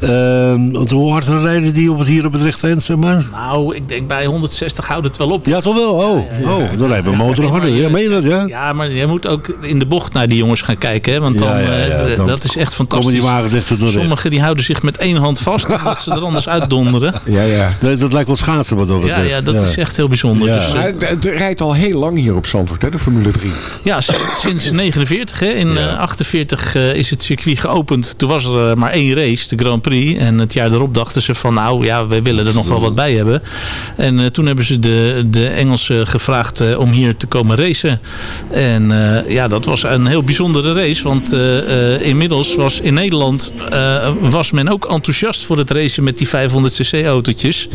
Ehm, want hoe hard rijden die op het, hier op het rechte eind, zeg maar? Nou, ik denk bij 160 houdt het wel op. Ja, toch wel? Oh, oh dan rijdt mijn motor harder. Ja, meen je dat, ja? Ja, maar je moet ook in de bocht naar die jongens gaan kijken. Hè? Want dan, Ja, ja, ja, eh, dan dat is echt Komen fantastisch. die. Sommigen die houden zich met één hand vast, omdat ze er anders uitdonderen. Ja, ja. Dat, dat lijkt wel schaatsen wat dat Ja, betreft. ja, dat is echt heel bijzonder. Ja. Dus, eh, het, rijdt al heel lang hier op Zandvoort, hè, de Formule 3. Ja, sinds 49. Hè. In eh, 48 eh, is het circuit geopend. Toen was er eh, maar één race, de Grand Prix. En het jaar erop dachten ze van nou ja, wij willen er nog wel wat bij hebben. En eh, toen hebben ze de, de Engelsen gevraagd eh, om hier te komen racen. En eh, ja, dat was een heel bijzondere race. Want eh, eh, inmiddels was in Nederland eh, was men ook enthousiast voor het racen met die 500cc autootjes.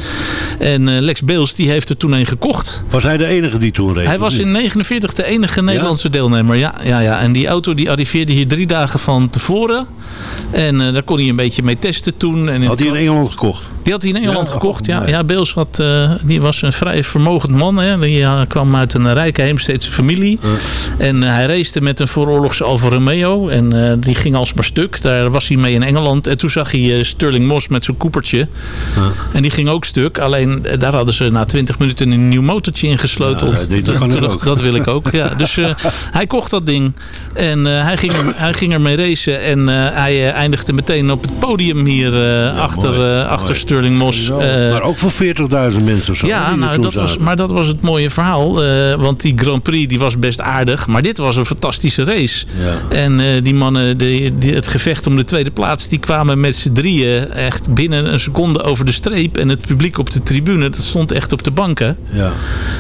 En eh, Lex Beels die heeft er toen een gekocht. Was hij de enige die toen reed? Hij was in 49 de enige Nederlandse deelnemer. Ja, ja, ja. En die auto die arriveerde hier drie dagen van tevoren. En eh, daar kon hij een beetje mee testen toen. En Had hij in Engeland gekocht? Die had hij in Engeland Ja? gekocht, ja. Ja, Beels had, eh, die was een vrij vermogend man. Hè. Die eh, kwam uit een rijke Heemsteedse familie. En eh, hij racete met een vooroorlogse Alfa Romeo. En die ging alsmaar stuk. Daar was hij mee in Engeland. En toen zag hij Sterling Moss met zo'n koepertje. En die ging ook stuk. Alleen daar hadden ze na 20 minuten een nieuw motortje ingesleuteld. Ja, dat- dat wil ik ook. Ja. Dus hij kocht dat ding. En hij, ging hij ging ermee racen. En hij eindigde meteen op het podium hier achter, achter. Sterling Moss. Eh, maar ook voor 40.000 mensen of zo. ja, die nou, dat was, maar dat was het mooie verhaal. eh, want die Grand Prix die was best aardig. Maar dit was een fantastische race. Ja. En eh, die mannen, die, die, het gevecht om de tweede plaats... die kwamen met z'n drieën echt binnen een seconde over de streep. En het publiek op de tribune, dat stond echt op de banken. Ja.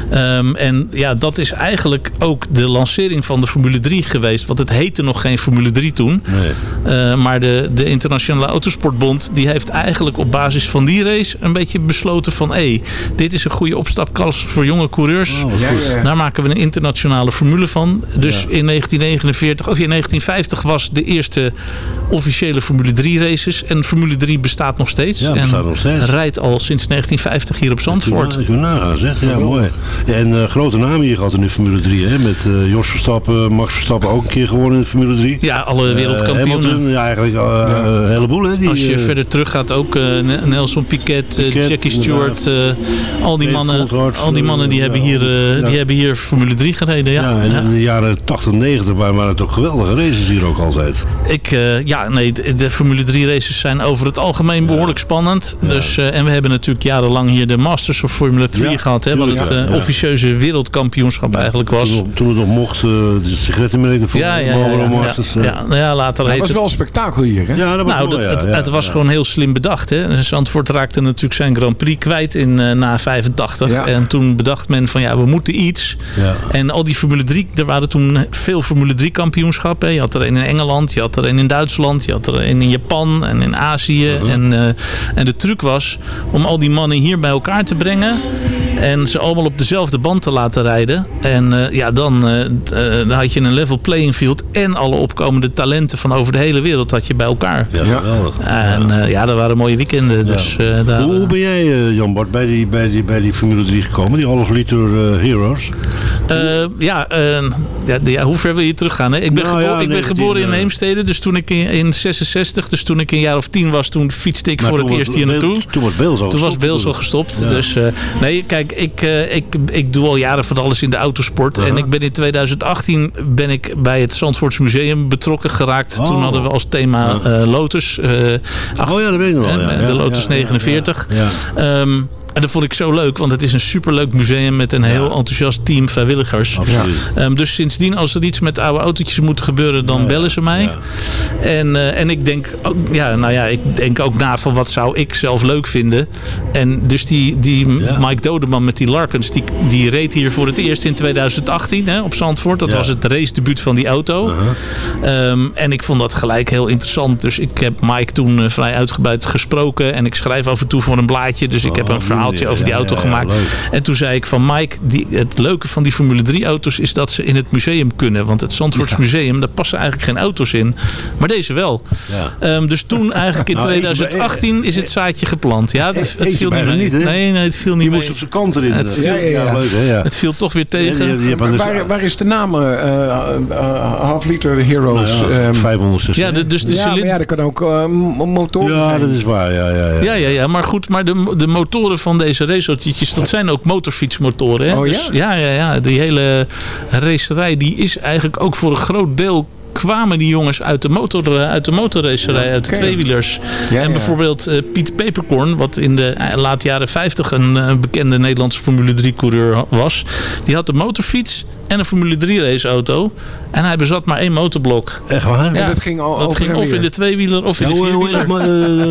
Ehm, en ja, dat is eigenlijk ook de lancering van de Formule 3 geweest. Want het heette nog geen Formule 3 toen. Nee. Eh, maar de, de Internationale Autosportbond die heeft eigenlijk op basis van die race een beetje besloten van hé, dit is een goede opstapklas voor jonge coureurs. Oh, ja. Daar maken we een internationale formule van. Dus in 1949 of in 1950 was de eerste officiële Formule 3 races. En Formule 3 bestaat nog steeds. Ja, en bestaat nog steeds. rijdt al sinds 1950 hier op Zandvoort. Ik wil nagaan, zeg. Ja, mooi. En eh, grote namen hier gehad in de Formule 3, hè? Met eh, Jos Verstappen, Max Verstappen ook een keer gewonnen in de Formule 3. Ja, alle wereldkampioenen. Hamilton, ja, eigenlijk een heleboel, hè? Die, Als je verder terug gaat, ook eh, Nelson Piquet, eh, Piquet, Jackie Stewart, eh, al die mannen, Coulthard, al die mannen die, eh, hebben, hier, eh, ja. die hebben hier Formule 3 gereden. Ja, Ja, en Ja. in de jaren 80, 90 waren het ook geweldige races hier ook altijd. Ik, eh, ja, nee, de, de Formule 3 races zijn over het algemeen behoorlijk spannend. Dus, eh, en we hebben natuurlijk jarenlang hier de Masters of Formule 3 Ja, gehad. Hè, wat het eh, officieuze wereldkampioenschap eigenlijk was. Toen, het nog mocht, de sigarettenmerk voor Ja, ja, ja, Marlboro ja, Masters. ja, eh. ja, ja, later het was wel een spektakel hier, hè? Ja, dat was Nou, ja, het, was ja. gewoon heel slim bedacht. Hè. Zandvoort raakte natuurlijk zijn Grand Prix kwijt in, eh, na 85. Ja. En toen bedacht men van ja, we moeten iets. Ja. En al die Formule 3, er waren toen veel Formule 3 kampioenschappen. Je had er een in Engeland, je had er een in Duitsland, je had er een in Japan en in Azië. En, eh, en de truc was om al die mannen hier bij elkaar te brengen. En ze allemaal op dezelfde band te laten rijden. En eh, ja, dan, eh, eh, dan had je een level playing field. En alle opkomende talenten van over de hele wereld had je bij elkaar. Ja, geweldig. En eh, ja, dat waren mooie weekenden. Dus, eh, daar, Hoe, ben jij, eh, Jan Bart, bij die, bij, die, bij die Formule 3 gekomen? Die half liter eh, Heroes? Eh, ja, ja, ja, hoe ver wil je teruggaan? Hè? Ik ben, Nou gebo- ja, ik ben 19, geboren in Heemstede, dus toen ik in, in 66, dus toen ik een jaar of tien was, toen fietste ik Maar voor het eerst hier naartoe. Toen was Beels al Toen was gestopt Beels al gestopt. Ja. Dus eh, nee, kijk, ik, eh, ik, ik doe al jaren van alles in de autosport. En ik ben in 2018 ben ik bij het Zandvoorts Museum betrokken geraakt. Oh. Toen hadden we als thema eh, Lotus. eh, Oh ja, dat weet ik nog wel. ja. de Lotus ja, ja, 49. Ja, ja. En dat vond ik zo leuk, want het is een superleuk museum met een heel enthousiast team vrijwilligers. Absoluut. Ehm, dus sindsdien, als er iets met oude autootjes moet gebeuren, dan bellen ze mij. En, eh, en ik denk ook, ja, nou ja, ik denk ook na van wat zou ik zelf leuk vinden. En dus die, die Mike Dodeman met die Larkens, die, die reed hier voor het eerst in 2018 hè, op Zandvoort. Dat was het race debuut van die auto. Ehm, en ik vond dat gelijk heel interessant. Dus ik heb Mike toen eh, vrij uitgebreid gesproken. En ik schrijf af en toe voor een blaadje. Dus ik heb een verhaaltje ja, over die auto ja, ja, gemaakt. En toen zei ik van Mike, die, het leuke van die Formule 3 auto's is dat ze in het museum kunnen. Want het Zandvoorts Museum, daar passen eigenlijk geen auto's in. Maar deze wel. Ehm, dus toen eigenlijk in Nou, eentje bij- 2018 is het zaadje geplant. Ja, het, het Eentje viel niet mee. niet, nee, nee, het viel niet Die mee. moest op zijn kant erin. Het viel, Ja, ja, ja. leuk, hè, ja. Het viel toch weer tegen. Ja, die- die hebben Maar dus- waar, waar is de naam eh, eh, Half Liter Heroes? Nou ja, ehm, 500 cc. Ja, de- dus de ja, maar ja, dat kan ook eh, mo- motoren Ja, dat is waar. Ja, ja, ja. Ja, ja, ja, maar goed, maar de, de motoren van deze raceautootjes, dat zijn ook motorfietsmotoren. Hè? Oh ja? Dus, ja, ja, ja. Die hele racerij, die is eigenlijk ook voor een groot deel kwamen die jongens uit de, motor, eh, uit de motorracerij, uit de tweewielers. Ja, en bijvoorbeeld eh, Piet Peperkorn, wat in de eh, late jaren 50 een bekende Nederlandse Formule 3 coureur was. Die had een motorfiets en een Formule 3 raceauto. En hij bezat maar één motorblok. Echt waar? Ja, dat ging al dat ging of in de tweewieler of in Ja, de hoe, hoe, vierwieler. dat,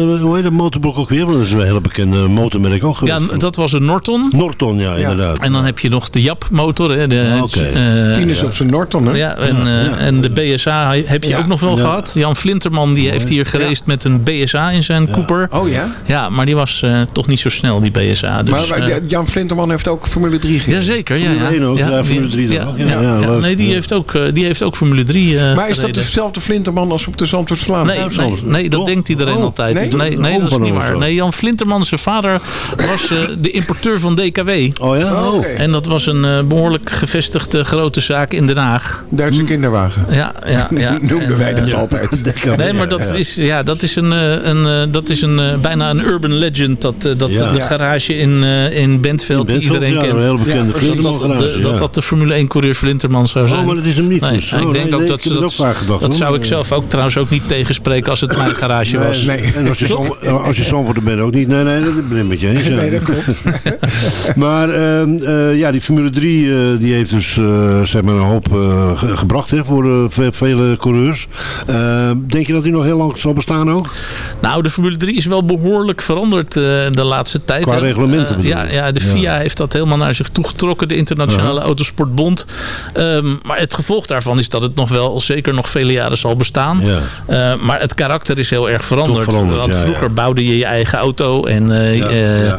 mo- eh, hoe heet dat motorblok ook weer? Want dat is een hele bekende motormerk ook Ja, dat was een Norton. Norton, ja, inderdaad. En dan heb je nog de Jap motor. Hè, de, Oké. eh, Tien is op zijn Norton, hè? ja, en, eh, en de BSA heb je Ja. ook nog wel Ja. gehad. Jan Flinterman die heeft hier geraced met een BSA in zijn Cooper. Oh ja? Ja, maar die was eh, toch niet zo snel, die BSA. Dus, maar eh, eh, Jan Flinterman heeft ook Formule 3 gereden. Jazeker, ja. Formule ja. 1 ook, ja, Formule 3 dan ja. Nee, die Ja. heeft ook, eh, die heeft ook Formule 3 eh maar is dat dezelfde Flinterman als op de Zandvoortslaan? Nee, nee, nee, dat Oh, denkt iedereen oh, altijd. nee? Nee, nee, dat is niet waar. Nee, Jan Flinterman, zijn vader, was eh, de importeur van DKW. Oh ja? Oh, oké. En dat was een eh, behoorlijk gevestigde grote zaak in Den Haag. Duitse kinderwagen. Ja, ja, ja. Noemden En, wij dat altijd. DKW, Nee, maar ja, dat ja. is, ja, dat is, een, eh, een, eh, dat is een, eh, bijna een urban legend. Dat, dat Ja. de garage in, eh, in Bentveld, In die Bentveld, iedereen ja, kent. een heel bekende Ja, dat, dat de Formule 1 coureur Flinterman zou zijn. Oh, maar dat is hem niet. Nee, dus. ik Oh, denk nee, ook nee, dat ik ze dat, ook vaak gedacht. dat zou ik zelf ook trouwens ook niet tegenspreken als het mijn garage Nee, was. Nee. En als je, Zon, als je Zandvoort bent ook niet. Nee, nee, dat ben ik met je eens. ja. Nee, dat klopt. Maar ehm, eh, ja, die Formule 3 eh, die heeft dus eh, zeg maar een hoop eh, ge- gebracht hè, voor eh, ve- vele coureurs. Eh, denk je dat die nog heel lang zal bestaan ook? Nou, de Formule 3 is wel behoorlijk veranderd eh, de laatste tijd. Qua hè. reglementen bedoel ja, ja, de Ja. FIA heeft dat helemaal naar zich toegetrokken, de Internationale Autosportbond. Ehm, maar het gevolg daarvan is dat het nog wel zeker nog vele jaren zal bestaan. Ja. Eh, maar het karakter is heel erg veranderd. Want ja, vroeger ja. bouwde je je eigen auto en eh, Ja,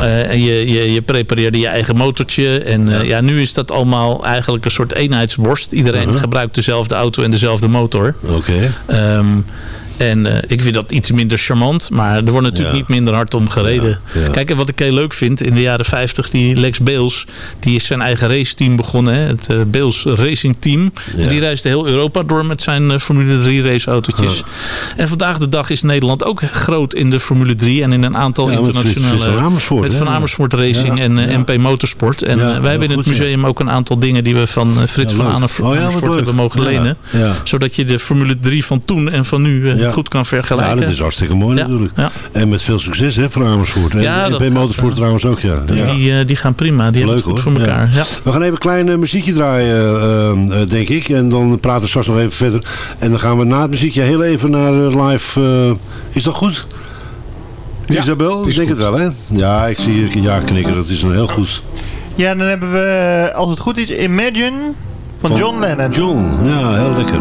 eh, je, je, je prepareerde je eigen motortje. En eh, ja. nu is dat allemaal eigenlijk een soort eenheidsworst. Iedereen Uh-huh. gebruikt dezelfde auto en dezelfde motor. Oké. Ehm, en eh, ik vind dat iets minder charmant. Maar er wordt natuurlijk Ja. niet minder hard om gereden. Ja, ja. Kijk, en wat ik heel leuk vind. In de jaren 50, die Lex Beels. Die is zijn eigen raceteam begonnen. Hè, het eh, Beels Racing Team. En die reisde heel Europa door met zijn eh, Formule 3 raceautootjes. En vandaag de dag is Nederland ook groot in de Formule 3. En in een aantal met internationale... Frits van Amersfoort, Met? Van Amersfoort Racing en. MP Motorsport. En wij hebben in het museum ook een aantal dingen die we van Frits van. Amersfoort, Oh hebben mogen lenen. Zodat je de Formule 3 van toen en van nu Ja. goed kan vergelijken. Ja, dat is hartstikke mooi Ja, natuurlijk. ja. En met veel succes hè, voor Amersfoort. En Ja, gaat, Motorsport eh, trouwens ook, ja. Die, ja. die, eh, die gaan prima. Die hebben het goed hoor. voor elkaar. Ja. We gaan even een klein eh, muziekje draaien, denk ik. En dan praten we straks nog even verder. En dan gaan we na het muziekje heel even naar live. eh, is dat goed? Ja, Isabel, ik denk goed. het wel, hè? Ja, ik zie je ja knikken. Dat is een heel goed. Ja, dan hebben we, als het goed is, Imagine van, John Lennon. John, ja, heel lekker.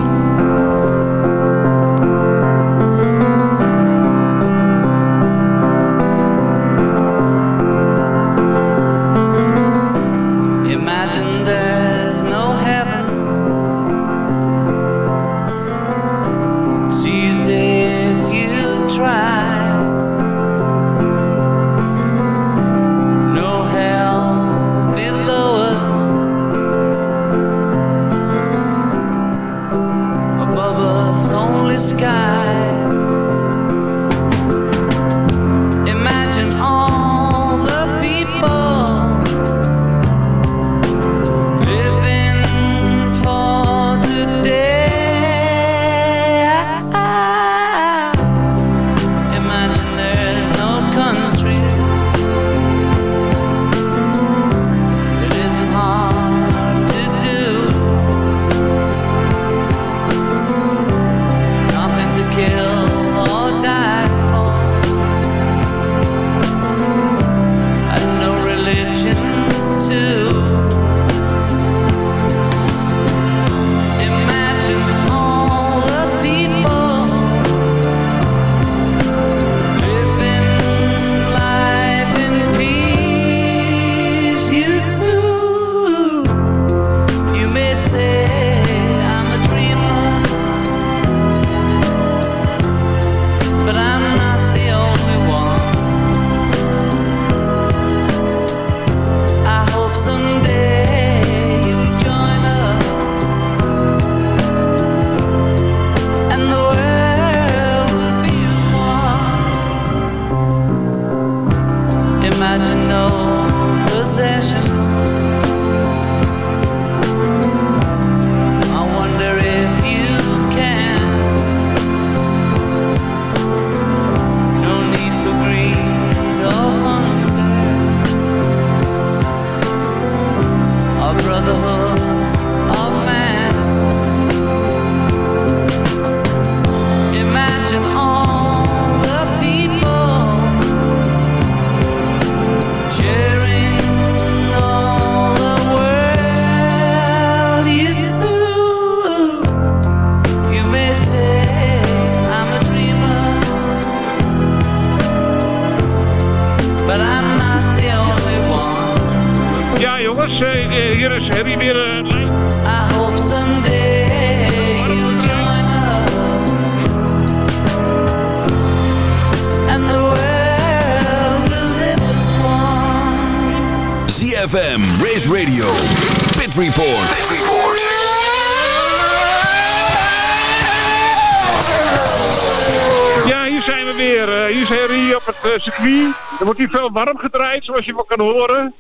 Eh, Harry op het eh, circuit. Er wordt hier veel warm gedraaid, zoals je wel kan horen.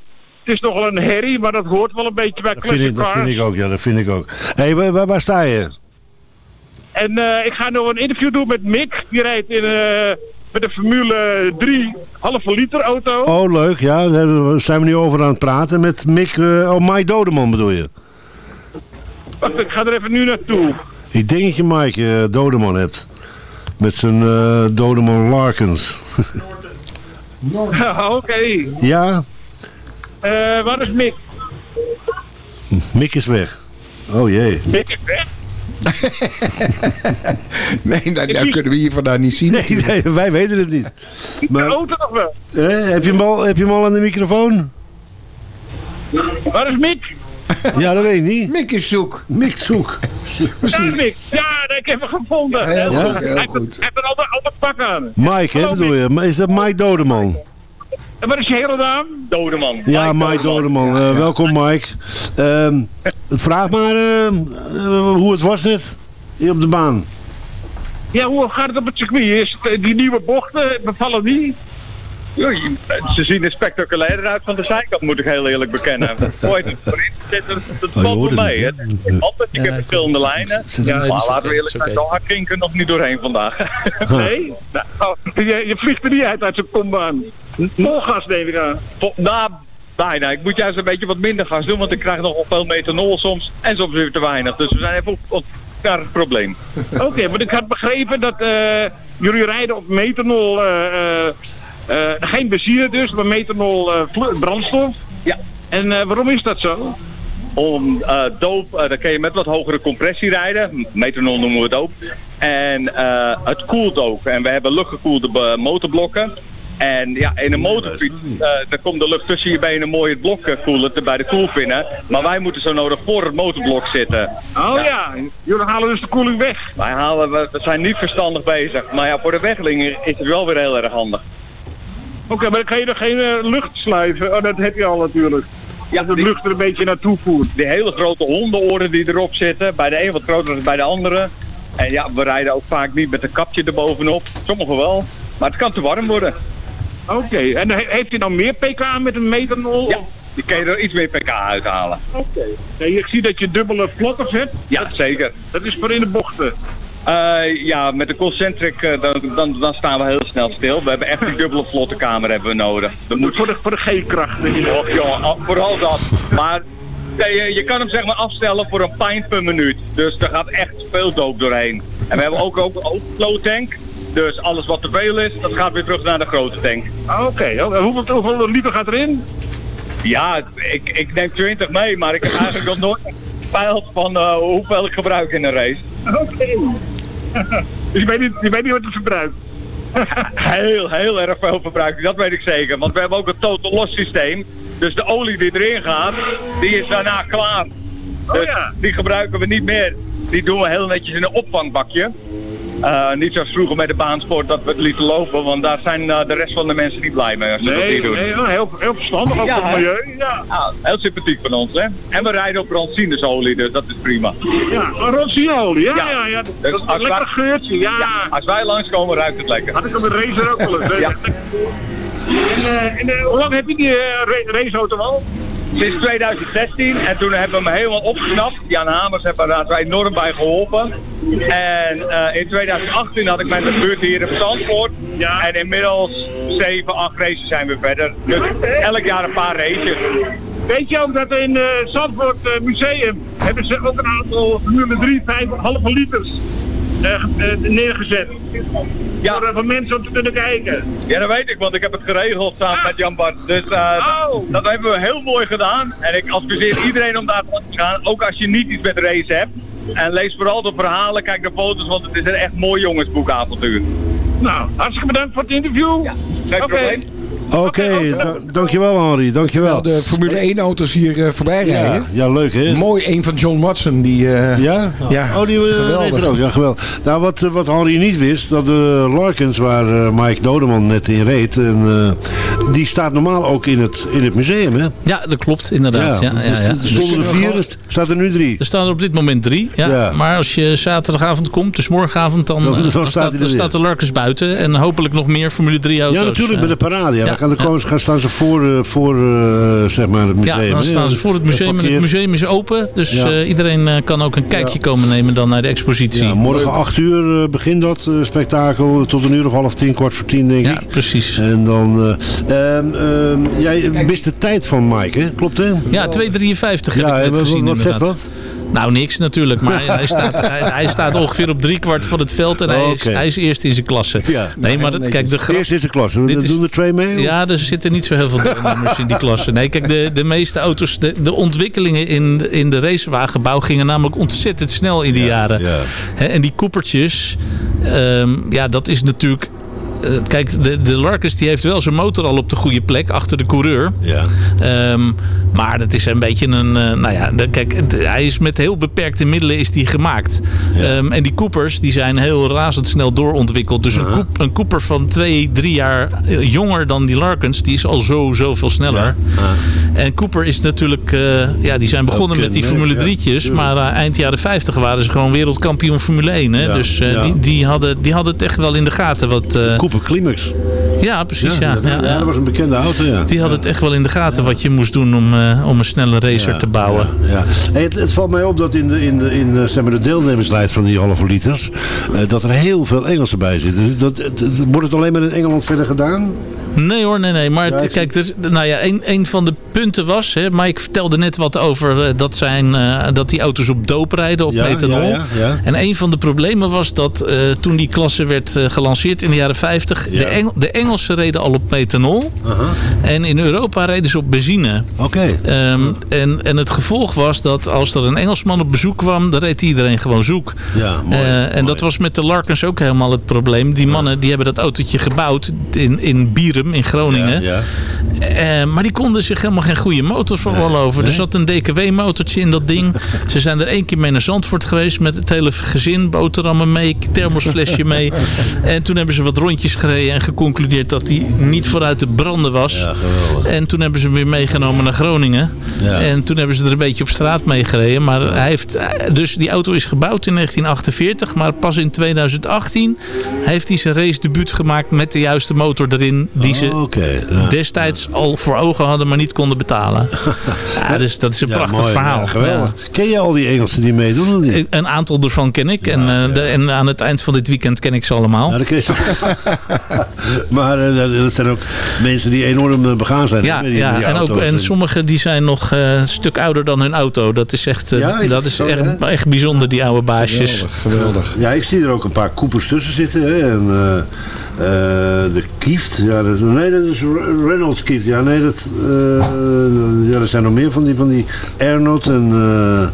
Het is nogal een herrie, maar dat hoort wel een beetje bij Dat vind, Classic ik, dat vind ik ook, ja, dat vind ik ook. Hé, hey, waar, waar- sta je? En eh, ik ga nog een interview doen met Mick. Die rijdt in, eh, met de Formule 3 halve liter auto. Oh, leuk, ja, daar zijn we nu over aan het praten met Mick, oh, Mike Dodeman bedoel je? Wacht, ik ga er even nu naartoe. Ik denk dat je Mike Dodeman hebt. Met zijn eh Dodeman Larkins. Ja, Oké. ja, Eh, waar is Mick? Mick is weg. Oh jee. Mick is weg. Nee, dat, dat kunnen we hier vandaan niet zien. Nee, nee, wij weten het niet. De auto nog wel. Eh, heb, je hem al, heb je hem al aan de microfoon? Waar is Mick? Ja, dat weet ik niet. Mick is zoek. Mick zoek. Daar is Mick. Ja, ik heb hem gevonden. Heel Ja? goed, heel Hij goed. heeft hij heeft er altijd, altijd pak aan. Mike, hè, bedoel je? Maar Is dat Mike Dodeman? En wat is je hele naam? Dodeman. Ja, Mike Dodeman. Eh, welkom Mike. Ehm, vraag maar eh, eh, hoe het was net hier op de baan. Ja, hoe gaat het op het circuit? Is het, eh, die nieuwe bochten, bevallen die? Ze zien er spectaculairder uit van de zijkant, moet ik heel eerlijk bekennen. Ooit voorin zitten, dat je valt wel het mee. niet, hè. Altijd, ik heb verschillende lijnen. Ja, Maar laten we eerlijk zijn, zo hard ging nog niet doorheen vandaag. Nee? Nou, je, je vliegt er niet uit uit zijn kombaan. Vol gas neem ik aan. Nou, bijna. Ik moet juist een beetje wat minder gas doen, want ik krijg nog wel veel methanol soms. En soms weer te weinig. Dus we zijn even op, op naar het probleem. Oké, maar ik had begrepen dat eh, jullie rijden op methanol, eh, eh, geen benzine dus, maar methanol eh, brandstof. Ja. En eh, waarom is dat zo? Om eh, doop, eh, dan kun je met wat hogere compressie rijden. Methanol noemen we doop. En eh, het koelt ook. En we hebben luchtgekoelde motorblokken. En ja, in een motorfiets, eh dan komt de lucht tussen je benen mooi het blok eh, koelen te- bij de koelpinnen. Maar wij moeten zo nodig voor het motorblok zitten. Oh ja, jullie halen dus de koeling weg. Wij halen, we, we zijn niet verstandig bezig. Maar ja, voor de wegeling is het wel weer heel erg handig. Oké, maar dan kan je er geen eh, lucht sluiven. Oh, dat heb je al natuurlijk. Ja, Dat de lucht er een beetje naartoe voert. Die hele grote hondenoren die erop zitten. Bij de een wat groter dan bij de andere. En ja, we rijden ook vaak niet met een kapje erbovenop. Sommigen wel. Maar het kan te warm worden. Oké, en he- heeft hij nou meer pk met een methanol? Ja, die kan je er iets meer pk uithalen. Oké. Nee, ik zie dat je dubbele vlotters hebt. Ja, zeker. Dat is voor in de bochten. Eh, ja, met de concentric eh, dan, dan, dan staan we heel snel stil. We hebben echt die dubbele vlotte kamer hebben we nodig. Dat moet... Voor de, voor de G-krachten. Jongen, ah, vooral dat. Maar nee, je, kan hem zeg maar afstellen voor een pint per minuut. Dus er gaat echt veel doop doorheen. En we hebben ook, ook een overflow tank. Dus alles wat te veel is, dat gaat weer terug naar de grote tank. Oké, oh, hoeveel, hoeveel liter gaat erin? Ja, ik, ik neem 20 mee, maar ik heb eigenlijk nog nooit van eh, hoeveel ik gebruik in een race. Oké. dus je weet, niet, je weet niet wat het verbruikt. Heel, heel erg veel verbruik, dat weet ik zeker. Want we hebben ook een total loss systeem. Dus de olie die erin gaat, die is daarna klaar. Dus die gebruiken we niet meer. Die doen we heel netjes in een opvangbakje. Eh, niet zoals vroeger met de baansport dat we het lieten lopen, want daar zijn eh, de rest van de mensen niet blij mee als ze dat niet doen. nee heel, heel verstandig ook Ja, voor het milieu. Ja, Ja, heel sympathiek van ons, hè. En we rijden op rancinus-olie, dus dat is prima. ja rossinolie, ja, ja, Ja. ja. Dus Dat is als een lekker wij- geurtje, ja. Als wij langskomen, ruikt het lekker. Had ik op een racer ook wel eens. En, eh, en hoe lang heb je die ra- raceauto al? Sinds 2016 en toen hebben we hem helemaal opgeknapt. Jan Hamers heeft daar enorm bij geholpen. En eh, in 2018 had ik mijn buurt hier in Zandvoort. Ja. En inmiddels 7, 8 races zijn we verder. Dus elk jaar een paar races. Weet je ook dat in het Zandvoort eh, Museum hebben ze ook een aantal Formule 3 5 halve liters eh, eh, neergezet. Ja. Voor, eh, voor mensen om te kunnen kijken. Ja, dat weet ik, want ik heb het geregeld samen met Jan Bart. Dus eh, Oh. dat hebben we heel mooi gedaan. En ik adviseer iedereen om daar te gaan, ook als je niet iets met race hebt. En lees vooral de verhalen, kijk de foto's, want het is een echt mooi jongensboekavontuur. Nou, hartstikke bedankt voor het interview. Geen Oké. probleem. Oké, da- dankjewel Henry, dankjewel. De Formule 1 auto's hier eh, voorbij Ja, rijden. ja, leuk hè? Mooi, een van John Watson. Die, eh, Ja? ja, oh, die eh, geweldig. weet er ook. Ja, geweldig. Nou, wat, wat Henry niet wist, dat de Larkins, waar Mike Dodeman net in reed, en, eh, die staat normaal ook in het, in het museum, hè? Ja, dat klopt, inderdaad. Ja, ja, ja. Er stonden er vier, er staat er nu drie. Er staan er op dit moment drie. Ja. Ja. Maar als je zaterdagavond komt, dus morgenavond, dan, Dan- dan dan staat staat, er de Larkens buiten. En hopelijk nog meer Formule 3 auto's. Ja, natuurlijk, bij de parade. Ja. Ja, Dan gaan, de ja. komen- gaan staan ze voor, eh, voor eh, zeg maar het museum. Ja, dan staan ze voor het museum en het museum is open. Dus Ja. eh, iedereen eh, kan ook een kijkje komen nemen dan naar de expositie. Ja, morgen 8 uur eh, begint dat eh, spektakel. Tot een uur of half tien, kwart voor tien denk Ja, ik. precies. En dan... eh, ehm, ehm, jij wist de tijd van Mike, hè? Klopt hè? Ja, 2,53 heb Ja, ik net wat- gezien wat zegt dat? Nou, niks natuurlijk. Maar hij, staat, hij, hij staat ongeveer op driekwart van het veld en hij, is, hij is eerst in zijn klasse. nee, maar dat, kijk, de Eerst is de klasse. Dit is- doen er twee mee? Ja, er zitten niet zo heel veel deelnemers in die klasse. Nee, kijk, de, de meeste auto's, de, de ontwikkelingen in, in de racewagenbouw gingen namelijk ontzettend snel in die jaren. En die koepertjes, ehm, ja, dat is natuurlijk... eh, kijk, de, de Larkus die heeft wel zijn motor al op de goede plek achter de coureur. Ja. Ehm, maar dat is een beetje een... eh, nou ja, de- kijk, hij is met heel beperkte middelen is die gemaakt. Ehm, en die Coopers die zijn heel razendsnel doorontwikkeld. Dus een, Coop- een Cooper van twee, drie jaar eh, jonger dan die Larkins... die is al zo, zoveel sneller. En Cooper is natuurlijk... ja, die zijn begonnen met die Formule ja, 3'tjes. tuurlijk. maar eind jaren 50 waren ze gewoon wereldkampioen Formule 1. Hè? Ja, dus ja. die, die, hadden, die hadden het echt wel in de gaten. Wat, Cooper Climax. Ja, precies. Ja, dat, ja, ja. dat was een bekende auto, ja. Die hadden het echt wel in de gaten wat je moest doen om, eh, om een snelle racer te bouwen. Ja. Hey, het, het valt mij op dat in de, in de, in de, zeg maar de deelnemerslijst van die halve liters... eh, dat er heel veel Engelsen bij zitten. Dat, het- het- wordt het alleen maar in Engeland verder gedaan? Nee hoor, nee, nee. Maar het- kijk, er, nou ja, een, een van de punten was... Hè, Mike vertelde net wat over eh, dat, zijn, eh, dat die auto's op doop rijden, op methanol. En een van de problemen was dat eh, toen die klasse werd eh, gelanceerd in de jaren 50... De, Engel, de Engelsen reden al op methanol. En in Europa reden ze op benzine. Oké. Ehm, en, en het gevolg was dat als er een Engelsman op bezoek kwam... dan reed iedereen gewoon zoek. Ja, mooi. Eh, en dat was met de Larkins ook helemaal het probleem. Die mannen die hebben dat autootje gebouwd in, in Bierum in Groningen. Ja, Eh, maar die konden zich helemaal geen goede motor veroorloven. Er zat een DKW-motortje in dat ding. Ze zijn er één keer mee naar Zandvoort geweest met het hele gezin. Boterhammen mee, thermosflesje mee. En toen hebben ze wat rondjes gereden en geconcludeerd dat die niet vooruit te branden was. en toen hebben ze hem weer meegenomen naar Groningen. Ja. En toen hebben ze er een beetje op straat mee gereden. Maar hij heeft, dus die auto is gebouwd in 1948. Maar pas in 2018 heeft hij zijn race debuut gemaakt met de juiste motor erin. Die ze Oh, ja. destijds al voor ogen hadden, maar niet konden betalen. Ja, dus dat is een Ja, prachtig mooi. verhaal. Ja, geweldig. Ken je al die Engelsen die meedoen of niet? Een aantal ervan ken ik. en, eh, de- en aan het eind van dit weekend ken ik ze allemaal. Ja, dat je zo. maar eh, dat- dat zijn ook mensen die enorm eh, begaan zijn. Ja, die- ja die en, ook, en sommigen die zijn nog eh, een stuk ouder dan hun auto. Dat is echt, Ja, is dat is zo, echt, bijzonder, die oude baasjes. Geweldig, geweldig. Ja, ik zie er ook een paar koepers tussen zitten. Hè, en, de Kieft. Ja, dat, nee, dat is Re- Reynolds Kieft. Ja, nee, dat, eh, ja, er zijn nog meer van die, van die Airnot en eh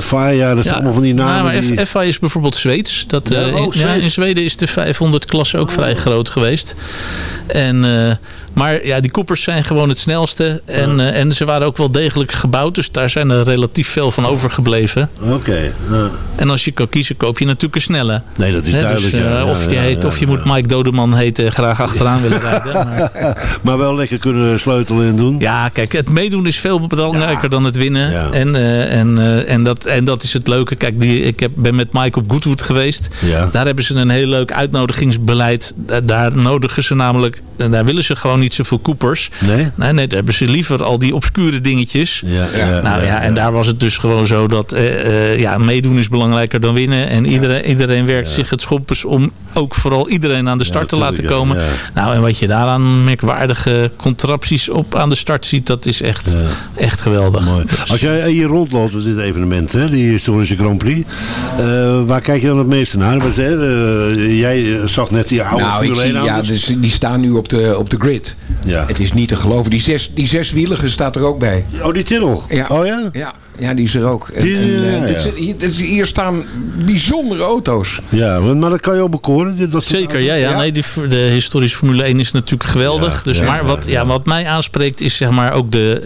FI. Ja, dat zijn allemaal van die namen. Ja, maar die... Is bijvoorbeeld Zweeds. Dat, Ja, eh, oh, in, ja, Zweeds. in Zweden is de 500 klasse ook vrij groot geweest. En, eh, maar ja, die koepers zijn gewoon het snelste. En, eh, en ze waren ook wel degelijk gebouwd. Dus daar zijn er relatief veel van overgebleven. Oké. ja. En als je kan kiezen, koop je natuurlijk een snelle. Nee, dat is duidelijk. Dus, ja, of, je heet, of je moet Mike Dodeman heten, graag achteraan willen rijden. Maar, Maar wel lekker kunnen sleutelen en doen. ja, kijk, het meedoen is veel belangrijker dan het winnen. En, eh, en, eh, en, dat, en dat is het leuke. Kijk, die, ik heb, ben met Mike op Goodwood geweest. Ja. Daar hebben ze een heel leuk uitnodigingsbeleid. Da- Daar nodigen ze namelijk, en daar willen ze gewoon niet zoveel koepers. Nee? Nee, nee, daar hebben ze liever al die obscure dingetjes. Ja, ja, nou ja, en daar was het dus gewoon zo dat eh, eh, ja, meedoen is belangrijker dan winnen. En iedereen, iedereen werkt zich het schoppers om ook vooral iedereen aan de start te laten komen. ja. Nou, en wat je daaraan merkwaardige contrapties op aan de start ziet, dat is echt, echt geweldig. Mooi. Als jij hier rondloopt op dit evenement, hè, die historische Grand Prix, eh, waar kijk je dan het meeste naar? Want, hè, jij zag net die oude Nou, ik zie, 1 ja, dus die staan nu op de, op de grid. Ja. Het is niet te geloven. Die, zes, die zeswielige staat er ook bij. Oh, die? Ja. Oh ja? Ja, ja die is er ook. En, Die, en, eh, ja, dit ja. is- hier, dit is- hier staan bijzondere auto's. Ja, maar maar dat kan je ook bekoren. dit- Dat Zeker, ja, ja. Nee, die, de historische Formule 1 is natuurlijk geweldig. Ja, dus, ja, maar wat, ja, wat mij aanspreekt is zeg maar ook de,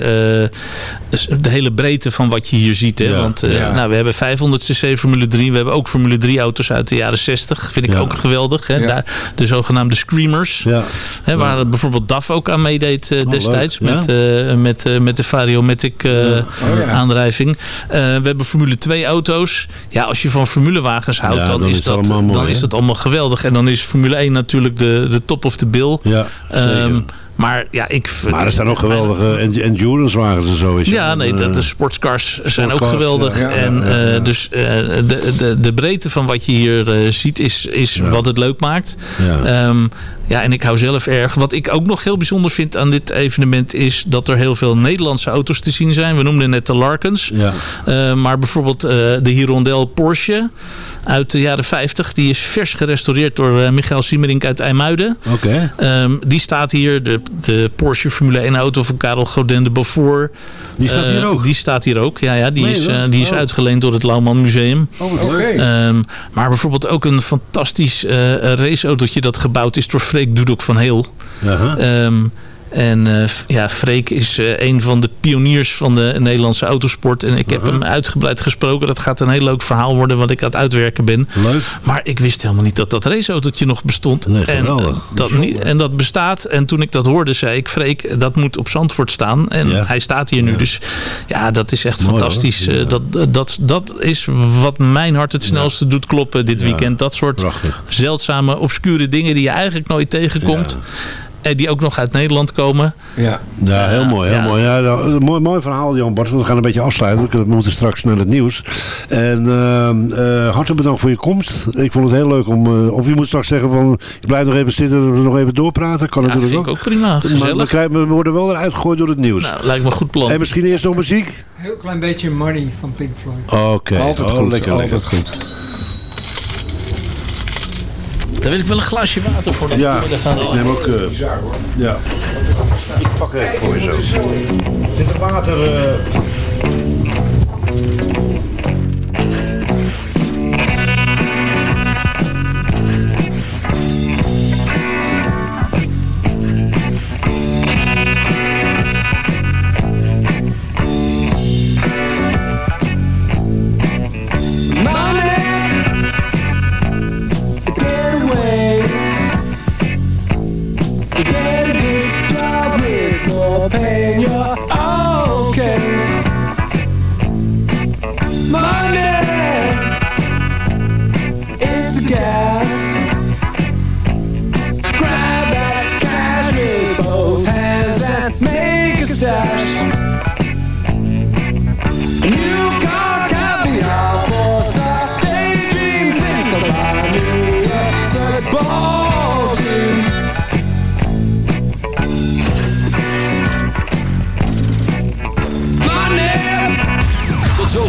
eh, de hele breedte van wat je hier ziet. Hè? Ja, Want eh, ja. nou, we hebben 500 cc Formule 3. We hebben ook Formule 3 auto's uit de jaren 60. Vind ik Ja. ook geweldig. Hè? Ja. Daar, de zogenaamde Screamers. Ja. Hè, waar bijvoorbeeld DAF ook aan meedeed eh, Oh, destijds. Met, eh, met, eh, met de Variomatic eh, Oh, ja. Aandrijving. Eh, we hebben Formule 2 auto's. Ja, als je van formulewagens houdt, Ja, dan, dan is, dat, mooi, dan hè? is dat allemaal geweldig. En dan is Formule 1 natuurlijk de, de top of the bill. Ja, zeker. Maar ja, ik... maar er staan ook geweldige en- endurance wagens en zo. Is Ja, nee, de, sportscars zijn ook geweldig. ja. Ja, en ja, eh, dus eh, de, de, de breedte van wat je hier eh, ziet is, is wat het leuk maakt. Ja. Ehm, ja, en ik hou zelf erg. Wat ik ook nog heel bijzonder vind aan dit evenement is dat er heel veel Nederlandse auto's te zien zijn. We noemden net de Larkens. Ja. Maar bijvoorbeeld de Hirondelle Porsche uit de jaren 50. Die is vers gerestaureerd door eh, Michael Siemerink uit IJmuiden. Oké. Ehm, die staat hier, de, de Porsche Formule 1 auto van Karel Godin de Beaufort. Die staat Eh, hier ook? Die staat hier ook, ja. ja die is, eh, die is Oh. uitgeleend door het Lauwman Museum. Oh, Oké. Ehm, maar bijvoorbeeld ook een fantastisch eh raceautootje dat gebouwd is door Freek Dudok van Heel. En eh, ja, Freek is eh, een van de pioniers van de Nederlandse autosport. En ik heb hem uitgebreid gesproken. Dat gaat een heel leuk verhaal worden wat ik aan het uitwerken ben. Leuk. Maar ik wist helemaal niet dat dat raceautootje nog bestond. Nee, en, geweldig. eh, dat niet, en dat bestaat. En toen ik dat hoorde, zei ik, Freek, dat moet op Zandvoort staan. En Ja. hij staat hier nu. Dus ja, dat is echt Mooi, fantastisch. Ja. Dat, dat, dat is wat mijn hart het snelste doet kloppen dit weekend. Dat soort Prachtig. zeldzame, obscure dingen die je eigenlijk nooit tegenkomt. En die ook nog uit Nederland komen. Ja. Ja, heel mooi. Heel ja. mooi. Ja, nou, een mooi, mooi verhaal, Jan Bart. We gaan een beetje afsluiten. We moeten straks naar het nieuws. En ehm, eh, hartelijk bedankt voor je komst. Ik vond het heel leuk om... eh, of je moet straks zeggen van... Je blijft nog even zitten en we nog even doorpraten. Kan Ja, natuurlijk vind ik ook. ook prima. Maar we, Gezellig. krijgen, we worden wel eruit gegooid door het nieuws. Nou, lijkt me een goed plan. En misschien eerst nog muziek? Heel klein beetje Money van Pink Floyd. Oké. Altijd Oh, goed. Lekker, altijd lekker. goed. Daar wil ik wel een glaasje water voor. dat Ja, we gaan. ik neem ook... eh, ja. Ik pak er even voor je zo. Zit er water... eh,